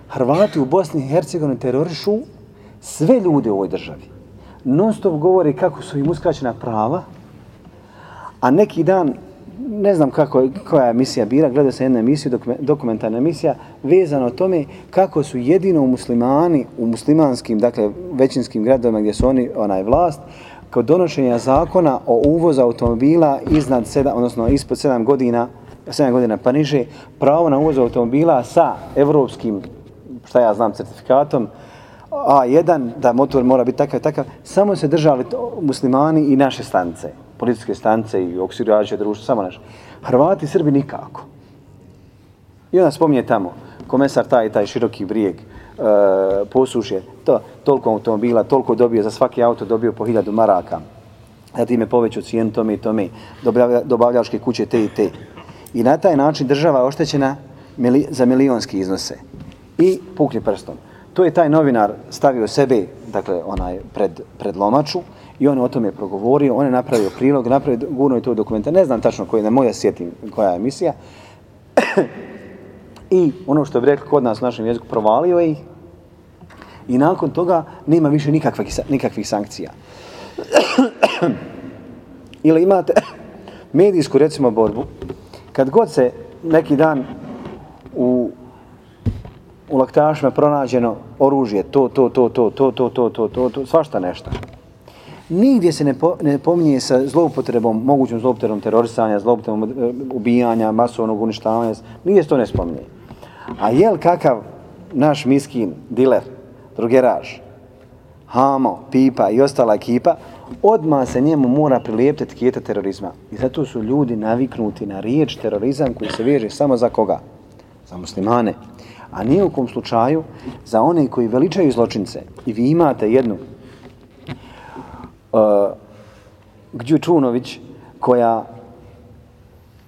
Speaker 1: Hrvati u Bosni i Hercegovini terorišu sve ljude u ovoj državi. Non stop govori kako su im uskraćena prava, a neki dan, ne znam kako, koja je emisija bila, gledao sam jednu emisiju, dokumentarna emisija, vezano o tome kako su jedino muslimani u muslimanskim, dakle većinskim gradovima gdje su oni onaj vlast, kod donošenja zakona o uvozu automobila iznad 7, odnosno ispod 7 godina, 7 godina pa niže, pravo na uvoz automobila sa evropskim, šta ja znam, certifikatom, A1, da motor mora biti takav takav, samo se držali muslimani i naše stance, političke stance i oksirađe društva, samo naše. Hrvati i Srbi nikako. I onda spominje tamo, komesar taj, taj široki brijeg, e, posušje, to, toliko automobila, toliko dobio, za svaki auto dobio po hiljadu maraka. Zatim je povećao cijenu tome i tome, dobavljačke kuće te i te. I na taj način država je oštećena mili, za milionski iznose. I pukni prstom. To je taj novinar stavio sebe, dakle, onaj, pred, pred lomaču i on o tome progovorio, on je napravio prilog, napravio gurno i to dokumenta, ne znam tačno koji, ne moja sjetim koja je emisija. I ono što bi rekli kod nas u našem jeziku, provalio ih I nakon toga nema više nikakvih, nikakvih sankcija. Ili imate medijsku, recimo, borbu, kad god se neki dan u, u laktašima pronađeno oružje, to, to, to, to, to, to, to, to, to, to, svašta nešto. Nigdje se ne, po, ne pominje sa zloupotrebom, mogućom zloupotrebom terorisanja, zloupotrebom ubijanja, masovnog uništavanja, nigdje se to ne spominje. A jel kakav naš miskin, diler, drugeraž, hamo, pipa i ostala ekipa, odma se njemu mora prilijepiti etiketa terorizma. I zato su ljudi naviknuti na riječ terorizam koji se veže samo za koga? Za muslimane. A nije u kom slučaju za one koji veličaju zločince. I vi imate jednu uh, Gđu Čunović koja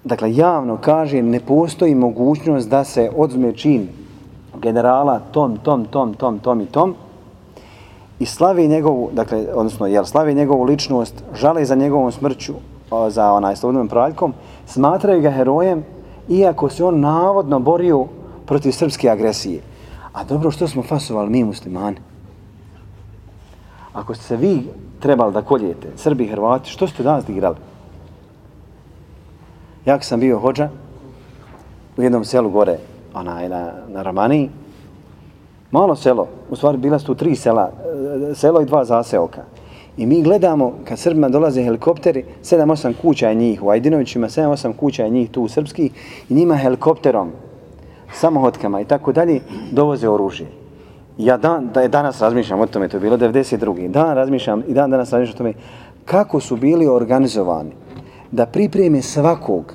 Speaker 1: dakle javno kaže ne postoji mogućnost da se odzme čin generala tom, tom, tom, tom, tom i tom i slavi njegovu, dakle, odnosno, jel, slavi njegovu ličnost, žale za njegovom smrću, o, za onaj slobodnom praljkom, smatraju ga herojem, iako se on navodno borio protiv srpske agresije. A dobro, što smo fasovali mi muslimani? Ako ste se vi trebali da koljete, Srbi i Hrvati, što ste danas igrali? Ja sam bio hođa u jednom selu gore, onaj, na, na Ramaniji, malo selo, u stvari bila su tu tri sela, e, selo i dva zaseoka. I mi gledamo, kad Srbima dolaze helikopteri, 7-8 kuća je njih, u Ajdinovićima 7-8 kuća je njih tu u Srpski, i njima helikopterom, samohotkama i tako dalje, dovoze oružje. Ja dan, da je danas razmišljam o tome, to je bilo 92. Dan razmišljam i dan danas razmišljam o tome kako su bili organizovani da pripreme svakog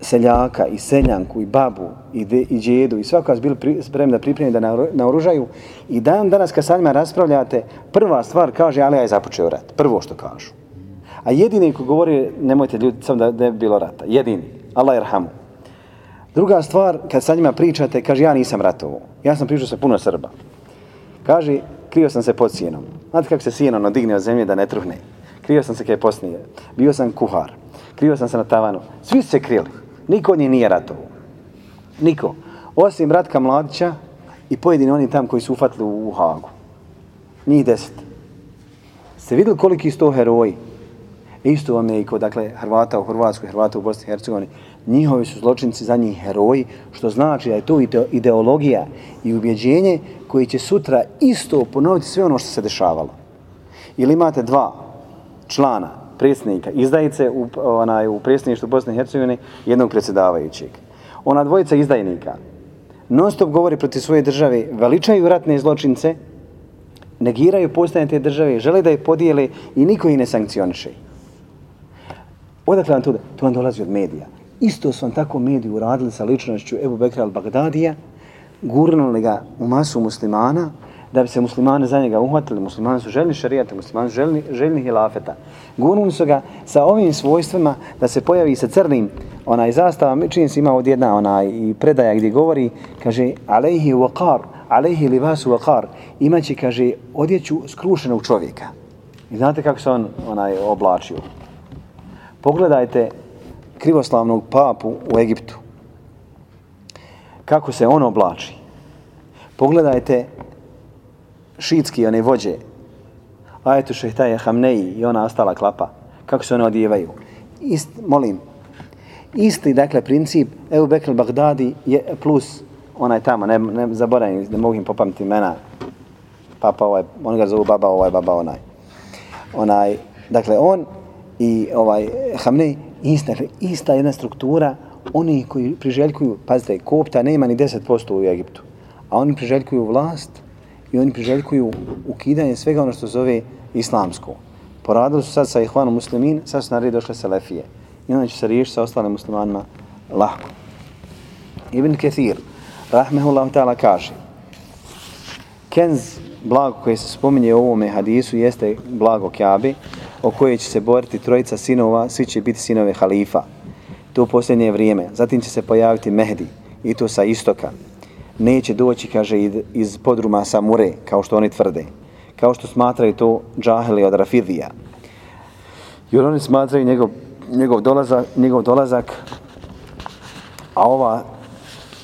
Speaker 1: seljaka i seljanku i babu i, de, i djedu i svako vas bili pri, spremni da pripremi da naoružaju i dan danas kad sa njima raspravljate prva stvar kaže ali ja je započeo rat. Prvo što kažu. A jedini ko govori nemojte ljudi sam da ne bi bilo rata. Jedini. Allah irhamu druga stvar kad sa njima pričate kaže ja nisam ratovo ja sam pričao sa puno Srba kaže krio sam se pod sijenom znate kako se sijeno digne od zemlje da ne truhne krio sam se kaj posnije bio sam kuhar krio sam se na tavanu svi su se krili Niko od njih nije ratovo. Niko. Osim Ratka Mladića i pojedini oni tam koji su ufatili u Hagu. Njih deset. Ste vidjeli koliki su to heroji? Isto vam je i kod dakle, Hrvata u Hrvatskoj, Hrvata u Bosni i Hercegovini. Njihovi su zločinci za njih heroji, što znači da je to ideologija i ubjeđenje koji će sutra isto ponoviti sve ono što se dešavalo. Ili imate dva člana predsjednika izdajice u, onaj, u predsjedništu Bosne i Hercegovine jednog predsjedavajućeg. Ona dvojica izdajnika non stop govori protiv svoje države, veličaju ratne zločince, negiraju postojanje te države, žele da je podijele i niko ih ne sankcioniše. Odakle vam to? To vam dolazi od medija. Isto su vam tako mediji uradili sa ličnošću Ebu Bekra al-Bagdadija, gurnuli ga u masu muslimana, da bi se muslimani za njega uhvatili. Muslimani su željni šarijata, muslimani su željni, željni hilafeta. Gurnuli su ga sa ovim svojstvima da se pojavi sa crnim onaj zastava. Čini se ima ovdje jedna onaj i predaja gdje govori, kaže, alejhi waqar, alejhi libasu waqar. Imaće, kaže, odjeću skrušenog čovjeka. I znate kako se on onaj oblačio? Pogledajte krivoslavnog papu u Egiptu. Kako se on oblači. Pogledajte šitski one vođe, ajetu šehtaje Hamneji i ona ostala klapa, kako se one odjevaju. Ist, molim, isti, dakle, princip Ebu Bekr Bagdadi je plus onaj tamo, ne, ne zaboravim, ne mogu im popamiti imena, papa ovaj, on ga zovu baba ovaj, baba onaj. Onaj, dakle, on i ovaj Hamnej, ista, ista jedna struktura, oni koji priželjkuju, pazite, kopta nema ni 10% u Egiptu, a oni priželjkuju vlast, i oni priželjkuju ukidanje svega ono što zove islamsko. Poradili su sad sa ihvanom muslimin, sad su na red došle selefije. I onda će se riješiti sa ostalim muslimanima lahko. Ibn Kathir, rahmehullahu ta'ala, kaže Kenz, blago koje se spominje u ovome hadisu, jeste blago Kjabi, o kojoj će se boriti trojica sinova, svi će biti sinove halifa. To u posljednje vrijeme. Zatim će se pojaviti Mehdi, i to sa istoka, neće doći, kaže, iz podruma Samure, kao što oni tvrde. Kao što smatraju to džaheli od Rafidija. Jer oni smatraju njegov, njegov, dolazak, njegov dolazak, a ova,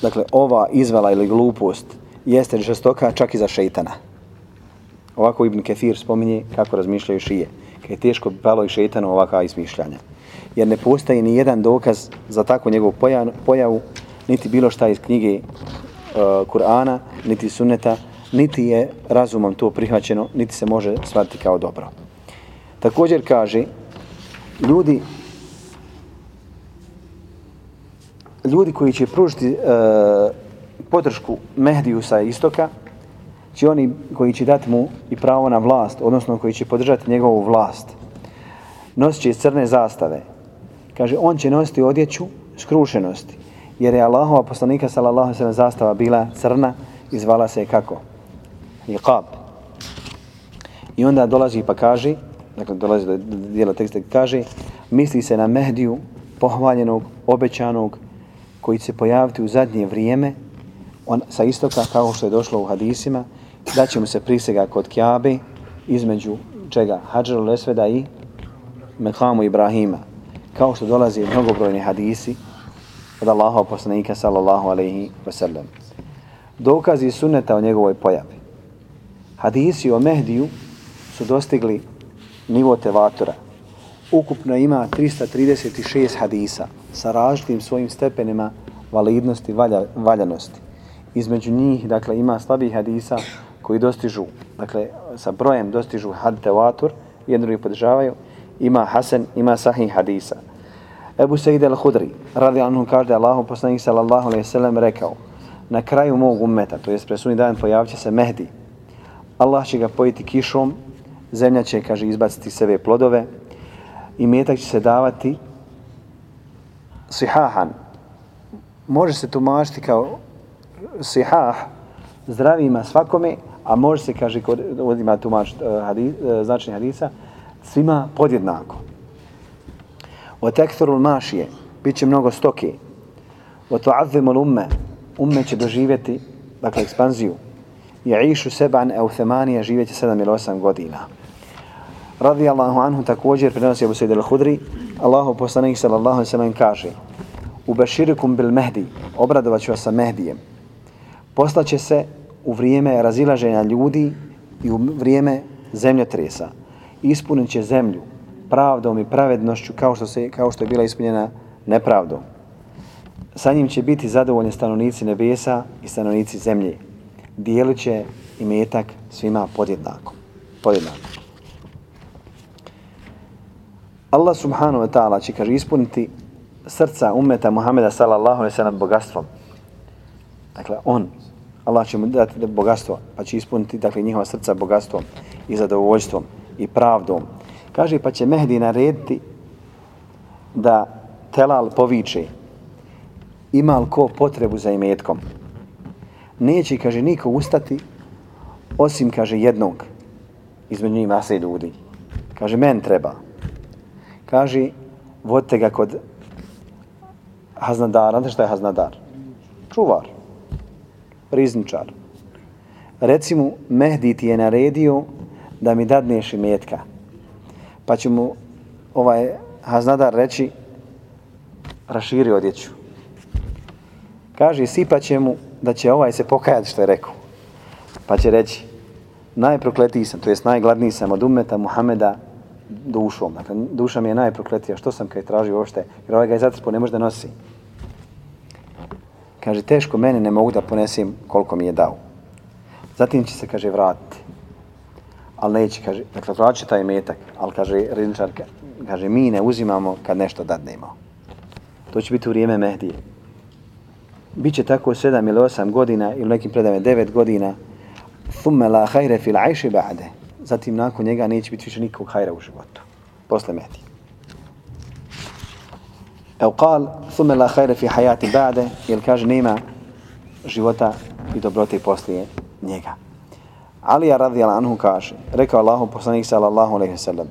Speaker 1: dakle, ova izvela ili glupost jeste žestoka čak i za šeitana. Ovako Ibn Kefir spominje kako razmišljaju šije. Je teško palo i šeitanu ovakva izmišljanja. Jer ne postoji ni jedan dokaz za tako njegovu pojavu, niti bilo šta iz knjige uh, Kur'ana, niti sunneta, niti je razumom to prihvaćeno, niti se može shvatiti kao dobro. Također kaže, ljudi ljudi koji će pružiti e, podršku Mehdiju sa istoka, će oni koji će dati mu i pravo na vlast, odnosno koji će podržati njegovu vlast, nosit će crne zastave. Kaže, on će nositi odjeću skrušenosti, jer je Allahova poslanika sallallahu sallam zastava bila crna i zvala se kako? Iqab. I onda dolazi pa kaže, dakle dolazi do dijela teksta kaže, misli se na Mehdiju, pohvaljenog, obećanog, koji će se pojaviti u zadnje vrijeme, on, sa istoka, kao što je došlo u hadisima, da će mu se prisega kod Kjabe, između čega? Hadžaru Lesveda i Mekhamu Ibrahima. Kao što dolazi mnogobrojni hadisi od Allaha poslanika sallallahu alaihi wasallam. Dokazi sunneta o njegovoj pojavi. Hadisi o Mehdiju su dostigli nivo tevatora. Ukupno ima 336 hadisa sa različitim svojim stepenima validnosti, valja, valjanosti. Između njih, dakle, ima slabih hadisa koji dostižu, dakle, sa brojem dostižu had tevatur, jedni drugi podržavaju, ima Hasan, ima sahih hadisa. Ebu Sa'id al-Hudri, radi anhu kaže Allahu poslanik sallallahu alaihi sallam rekao, na kraju mog ummeta, to jest presuni dan, pojavit se Mehdi. Allah će ga pojiti kišom, zemlja će, kaže, izbaciti sebe plodove i metak će se davati sihahan. Može se tumačiti kao sihah zdravima svakome, a može se, kaže, kod ima tumač e, uh, hadis, uh, e, značenje hadisa, svima podjednako. O tekthurul mašije, bit će mnogo stoke. O tu'adzimul umme, umme će doživjeti, dakle, ekspanziju. I išu seban e uthemanija živjeti sedam ili osam godina. Radi Allahu anhu također prenosi Abu Sa'id al-Hudri, Allahu poslanik sallallahu sallam kaže U bil Mahdi, obradovaću vas sa mehdijem. Poslaće se u vrijeme razilaženja ljudi i u vrijeme zemljotresa. Ispunit će zemlju pravdom i pravednošću kao što, se, kao što je bila ispunjena nepravdom. Sa njim će biti zadovoljni stanovnici nebesa i stanovnici zemlje. Dijelit će i metak svima podjednako. podjednako. Allah subhanahu wa ta'ala će, kaže, ispuniti srca umeta Muhameda sallallahu alaihi sallam bogatstvom. Dakle, on, Allah će mu dati bogatstvo, pa će ispuniti dakle, njihova srca bogatstvom i zadovoljstvom i pravdom. Kaže, pa će Mehdi narediti da telal poviče ima li ko potrebu za imetkom. Neće, kaže, niko ustati osim, kaže, jednog između njih masa ljudi. Kaže, men treba. Kaže, vodite ga kod haznadara. Znate šta je haznadar? Čuvar rizničar. Reci mu, Mehdi ti je naredio da mi dadneš imetka. Pa će mu ovaj haznadar reći, raširi odjeću. Kaže, sipa će mu da će ovaj se pokajati što je rekao. Pa će reći, najprokletiji sam, to jest najgladniji sam od umeta Muhameda dušom. Dakle, duša mi je najprokletija. Što sam kaj tražio uopšte? Jer ovaj ga je zatrpo, ne može da nosi. Kaže, teško mene ne mogu da ponesim koliko mi je dao. Zatim će se, kaže, vratiti. Ali neće, kaže, dakle, vraća taj metak. Ali, kaže, rinčar, kaže, mi ne uzimamo kad nešto dadnemo. To će biti u vrijeme Mehdije. Biće tako sedam ili osam godina ili nekim predame devet godina. Thumme la hajre fil ajše ba'de. Zatim nakon njega neće biti više nikog hajra u životu. Posle Mehdije. Evo kal, thume la hajre fi hajati ba'de, jer kaže nema života i dobrote poslije njega. Alija radijala anhu kaže, rekao Allahu poslanik sallallahu alaihi sallam,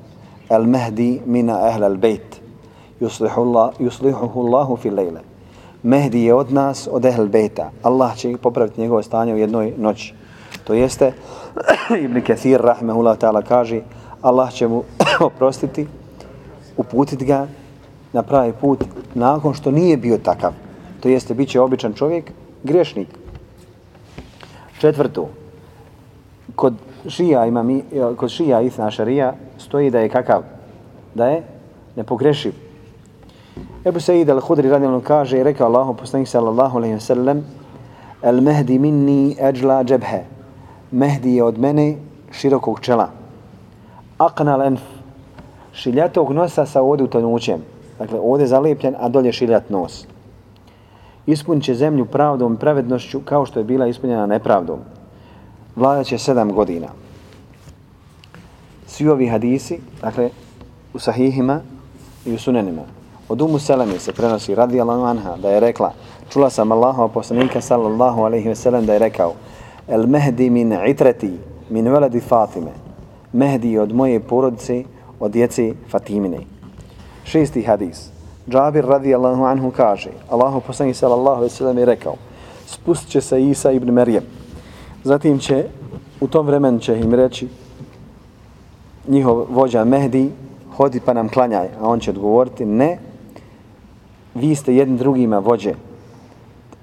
Speaker 1: el mehdi mina ehle al bejt, yuslihuhu Allahu fi lejle. Mehdi je od nas, od ehl bejta. Allah će popraviti njegovo stanje u jednoj noći. To jeste, Ibn Kathir, rahmehullah ta'ala, kaže, Allah će mu oprostiti, uputiti ga na pravi put nakon što nije bio takav. To jeste, bit će običan čovjek, grešnik. Četvrto, kod šija ima mi, e, kod šija Ithna Šarija stoji da je kakav? Da je nepogrešiv. Ebu Sa'id al-Hudri radijalno kaže i rekao Allahu poslanik sallallahu alejhi ve sellem El Mehdi minni ajla džebhe. Mehdi je od mene širokog čela. Aqna anf. Šiljatog nosa sa ovdje. Dakle, ovdje zalijepljen, a dolje šiljat nos. Ispunit će zemlju pravdom i pravednošću kao što je bila ispunjena nepravdom. Vlada će sedam godina. Svi ovi hadisi, dakle, u sahihima i u sunenima. Od Umu Selemi se prenosi radi anha da je rekla, čula sam Allahova poslanika sallallahu alaihi ve sellem da je rekao, El Mehdi min itreti, min veledi Fatime. Mehdi od moje porodice, od djece Fatimine. Šesti hadis. Džabir radijallahu anhu kaže, Allahu poslanik sallallahu alaihi ve sellem je rekao, spustit će se Isa ibn Merijem. Zatim će, u tom vremenu će im reći, njihov vođa Mehdi, hodi pa nam klanjaj. A on će odgovoriti, ne, vi ste jedni drugima vođe.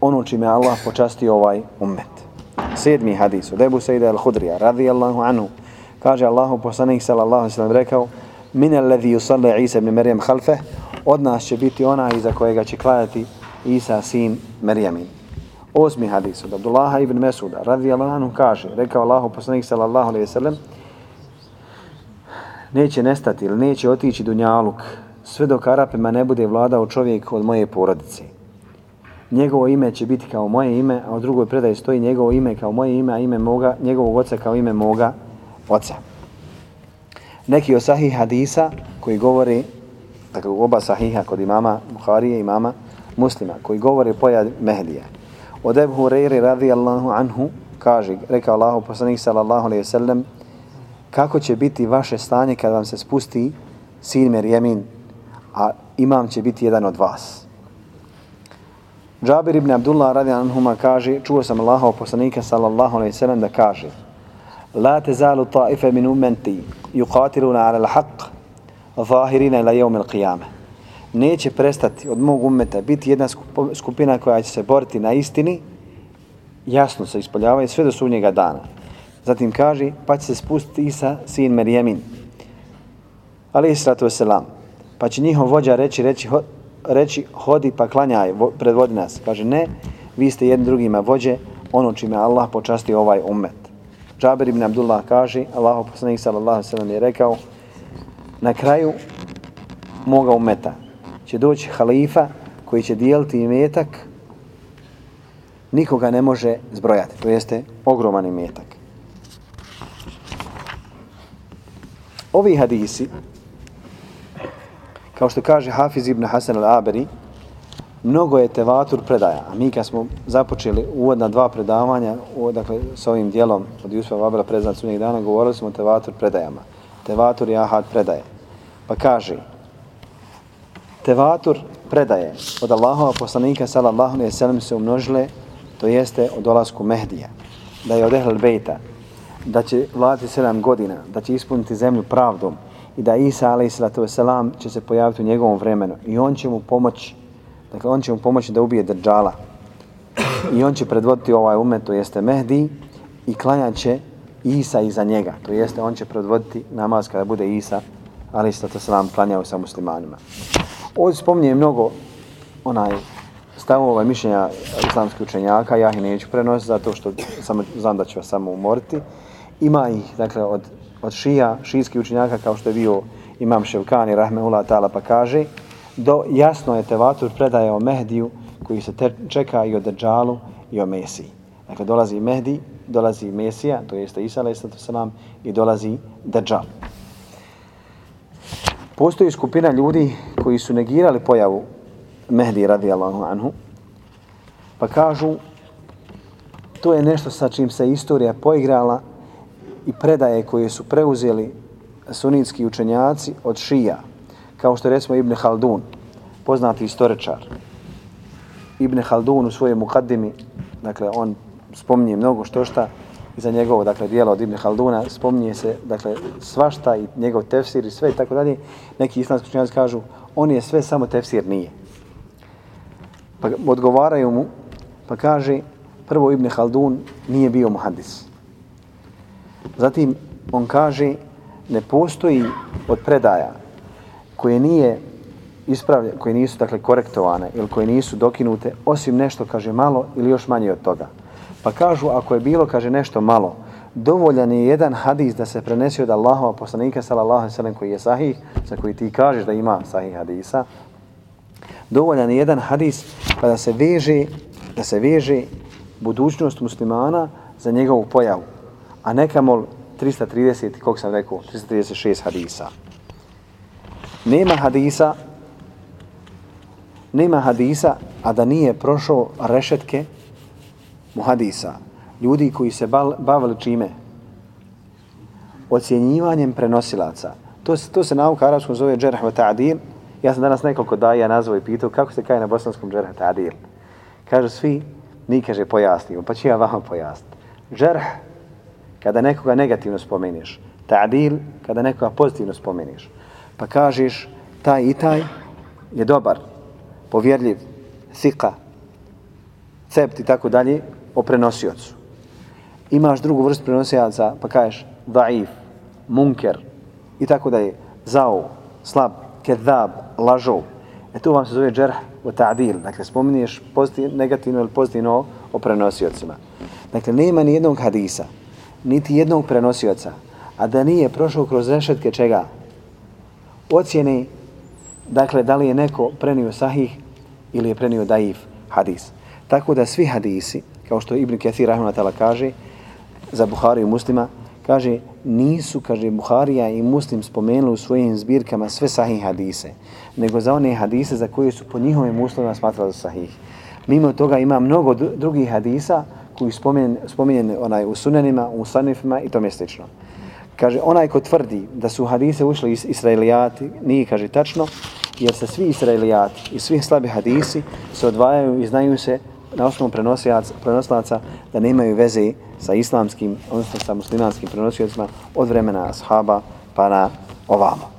Speaker 1: Ono čime Allah počasti ovaj ummet. Sedmi hadis od Ebu Sejda al-Hudrija, radijallahu anhu, kaže Allahu poslanik sallallahu alaihi sallam rekao, min alladhi yusalli Isa ibn Maryam khalfe, od nas će biti ona iza kojega će klanjati Isa sin Maryamin. Osmi hadis od Abdullaha ibn Mesuda, radijallahu anhu, kaže, rekao Allahu poslanik sallallahu alejhi ve sellem neće nestati ili neće otići dunjaluk sve dok Arapima ne bude vladao čovjek od moje porodice. Njegovo ime će biti kao moje ime, a u drugoj predaji stoji njegovo ime kao moje ime, a ime moga, njegovog oca kao ime moga oca. Neki od sahih hadisa koji govori, dakle oba sahiha kod imama Buharije, imama muslima, koji govori pojad Mehdija. Od Ebu Hureyri radijallahu anhu kaže, rekao Allahu poslanik sallallahu alaihi sallam, kako će biti vaše stanje kad vam se spusti sin Merjemin, a imam će biti jedan od vas. Džabir ibn Abdullah radijallahu anhuma kaže, čuo sam Allahov poslanika sallallahu alaihi sallam da kaže La te zalu ta'ife min umenti yuqatiluna ala l'haq zahirina ila jevme l'qiyame. Neće prestati od mog umeta biti jedna skupina koja će se boriti na istini, jasno se ispoljavaju sve do sunnjega dana. Zatim kaže, pa će se spustiti Isa, sin Merjemin. Ali islatu wasalam. Pa će njihov vođa reći, reći, ho, reći hodi pa klanjaj, vo, predvodi nas. Kaže, ne, vi ste jedni drugima vođe, ono čime Allah počasti ovaj ummet. Džaber ibn Abdullah kaže, Allah poslanik sallallahu sallam je rekao, na kraju moga umeta će doći halifa koji će dijeliti imetak, nikoga ne može zbrojati. To jeste ogroman imetak. Ovi hadisi, kao što kaže Hafiz ibn Hasan al-Aberi, mnogo je tevatur predaja. A mi kad smo započeli uvodna dva predavanja, u, dakle, s ovim dijelom od Jusufa Vabra preznat sunnijeg dana, govorili smo o tevatur predajama. Tevatur i ahad predaje. Pa kaže, tevatur predaje od Allahova poslanika sallallahu alaihi sallam se umnožile, to jeste o dolasku Mehdija, da je od Ehl Bejta, da će vladati sedam godina, da će ispuniti zemlju pravdom i da Isa a.s. će se pojaviti u njegovom vremenu i on će mu pomoći, dakle on će mu pomoći da ubije Dajjala i on će predvoditi ovaj umet, to jeste Mehdi i klanjat će Isa iza njega, to jeste on će predvoditi namaz kada bude Isa ali a.s. klanjao sa muslimanima. Ovdje spominje mnogo onaj stavova mišljenja islamskih učenjaka, ja ih neću prenositi zato što samo znam da ću vas samo umoriti ima ih, dakle, od, od šija, šijskih učinjaka, kao što je bio imam Ševkani, rahmeullah ta'ala, pa kaže, do, jasno je tevatur predaje o Mehdiju, koji se te, čeka i o Dejjalu i o Mesiji. Dakle, dolazi Mehdi, dolazi Mesija, to jeste Isa, salam, i dolazi Dejjal. Postoji skupina ljudi koji su negirali pojavu Mehdi radijallahu anhu, pa kažu, to je nešto sa čim se istorija poigrala, i predaje koje su preuzeli sunitski učenjaci od šija, kao što je recimo Ibn Haldun, poznati istoričar. Ibn Haldun u svojoj mukaddimi, dakle on spominje mnogo što šta i za njegovo dakle, dijelo od Ibn Halduna, spominje se dakle, svašta i njegov tefsir i sve i tako dalje. Neki islamski učenjaci kažu, on je sve samo tefsir nije. Pa odgovaraju mu, pa kaže, Prvo Ibn Haldun nije bio muhaddis. Zatim on kaže ne postoji od predaja koje nije ispravlje, koje nisu dakle korektovane ili koje nisu dokinute osim nešto kaže malo ili još manje od toga. Pa kažu ako je bilo kaže nešto malo, dovoljan je jedan hadis da se prenese od Allahova poslanika sallallahu alejhi ve sellem koji je sahih, za koji ti kažeš da ima sahih hadisa. Dovoljan je jedan hadis pa da se veže da se veže budućnost muslimana za njegovu pojavu. A neka mol 330, kako sam rekao, 336 hadisa. Nema hadisa nema hadisa, a da nije prošao rešetke muhadisa. Ljudi koji se bavili čime? Ocjenjivanjem prenosilaca. To, se, to se nauka arapskom zove džerh wa ta'adil. Ja sam danas nekoliko daja nazvao i pitao kako se kaje na bosanskom džerh ta'dil ta'adil. Kažu svi, mi kaže pojasnimo, pa ću ja vama pojasniti. Džerh, kada nekoga negativno spomeniš. Ta'adil, kada nekoga pozitivno spomeniš. Pa kažeš, taj i taj je dobar, povjerljiv, sika, cept i tako dalje, o prenosiocu. Imaš drugu vrstu prenosijaca, pa kažeš daif, munker i tako dalje, zao, slab, kedab, lažov. E tu vam se zove džerh o ta'dil. Dakle, spominješ pozitiv, negativno ili pozitivno o prenosiocima. Dakle, nema ni jednog hadisa, niti jednog prenosioca, a da nije prošao kroz rešetke čega? Ocjeni dakle, da li je neko prenio sahih ili je prenio daif hadis. Tako da svi hadisi, kao što Ibn Kathir Rahmanatala kaže, za Buhari i muslima, kaže, nisu, kaže, Buharija i muslim spomenuli u svojim zbirkama sve sahih hadise, nego za one hadise za koje su po njihovim uslovima smatrali sahih. Mimo toga ima mnogo drugih hadisa koji spomen, spomenjen onaj, u sunanima, u sanifima i tome slično. Kaže, onaj ko tvrdi da su hadise ušli iz Israelijati, nije, kaže, tačno, jer se svi Israelijati i svi slabi hadisi se odvajaju i znaju se na osnovu prenosilaca da nemaju veze sa islamskim, odnosno sa muslimanskim prenosiocima od vremena ashaba pa na ovamo.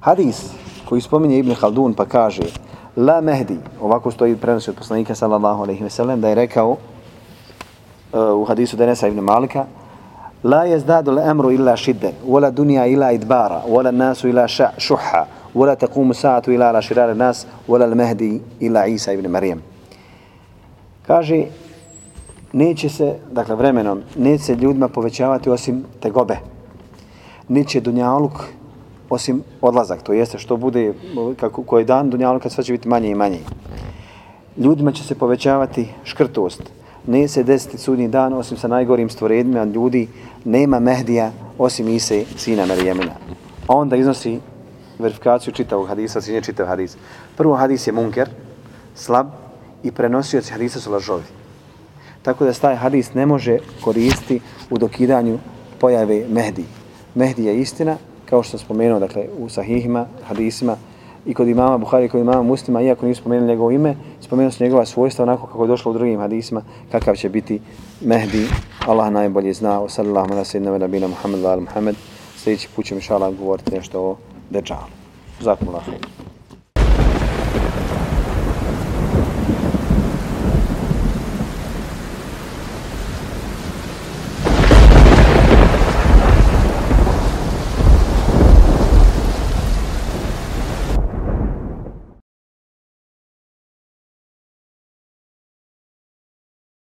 Speaker 1: Hadis koji spominje Ibn Haldun pa kaže La Mehdi, ovako stoji prenosi od poslanika sallallahu alaihi ve sellem, da je rekao uh, u hadisu Denesa Ibn Malika La jezdadu l'emru illa šidde, wala dunja ila idbara, wala nasu ila šuha, wala taqumu sa'atu ila ala širare nas, wala l'mehdi ila Isa ibn Marijem. Kaže, neće se, dakle vremenom, neće se ljudima povećavati osim tegobe. Neće dunjaluk osim odlazak, to jeste što bude, kako, koji dan dunjaluka sve će biti manje i manje. Ljudima će se povećavati škrtost, ne se desiti sudnji dan osim sa najgorim stvorenjima ljudi, nema Mehdija osim Ise, sina Marijemina. A onda iznosi verifikaciju čitavog hadisa, sinje čitav hadis. Prvo hadis je munker, slab i prenosioci hadisa su lažovi. Tako da taj hadis ne može koristiti u dokidanju pojave Mehdi. Mehdi je istina, kao što sam spomenuo, dakle, u sahihima, hadisima, i kod imama Buhari, kod imama muslima, iako nisu spomenuli njegovo ime, spomenuli su njegova svojstva onako kako je došlo u drugim hadisima, kakav će biti Mehdi, Allah najbolje zna, o sallallahu ala sallam, nabina Muhammed, ala Muhammed, sljedeći put ćemo inša govoriti nešto o Dejjalu. Zakum Allah.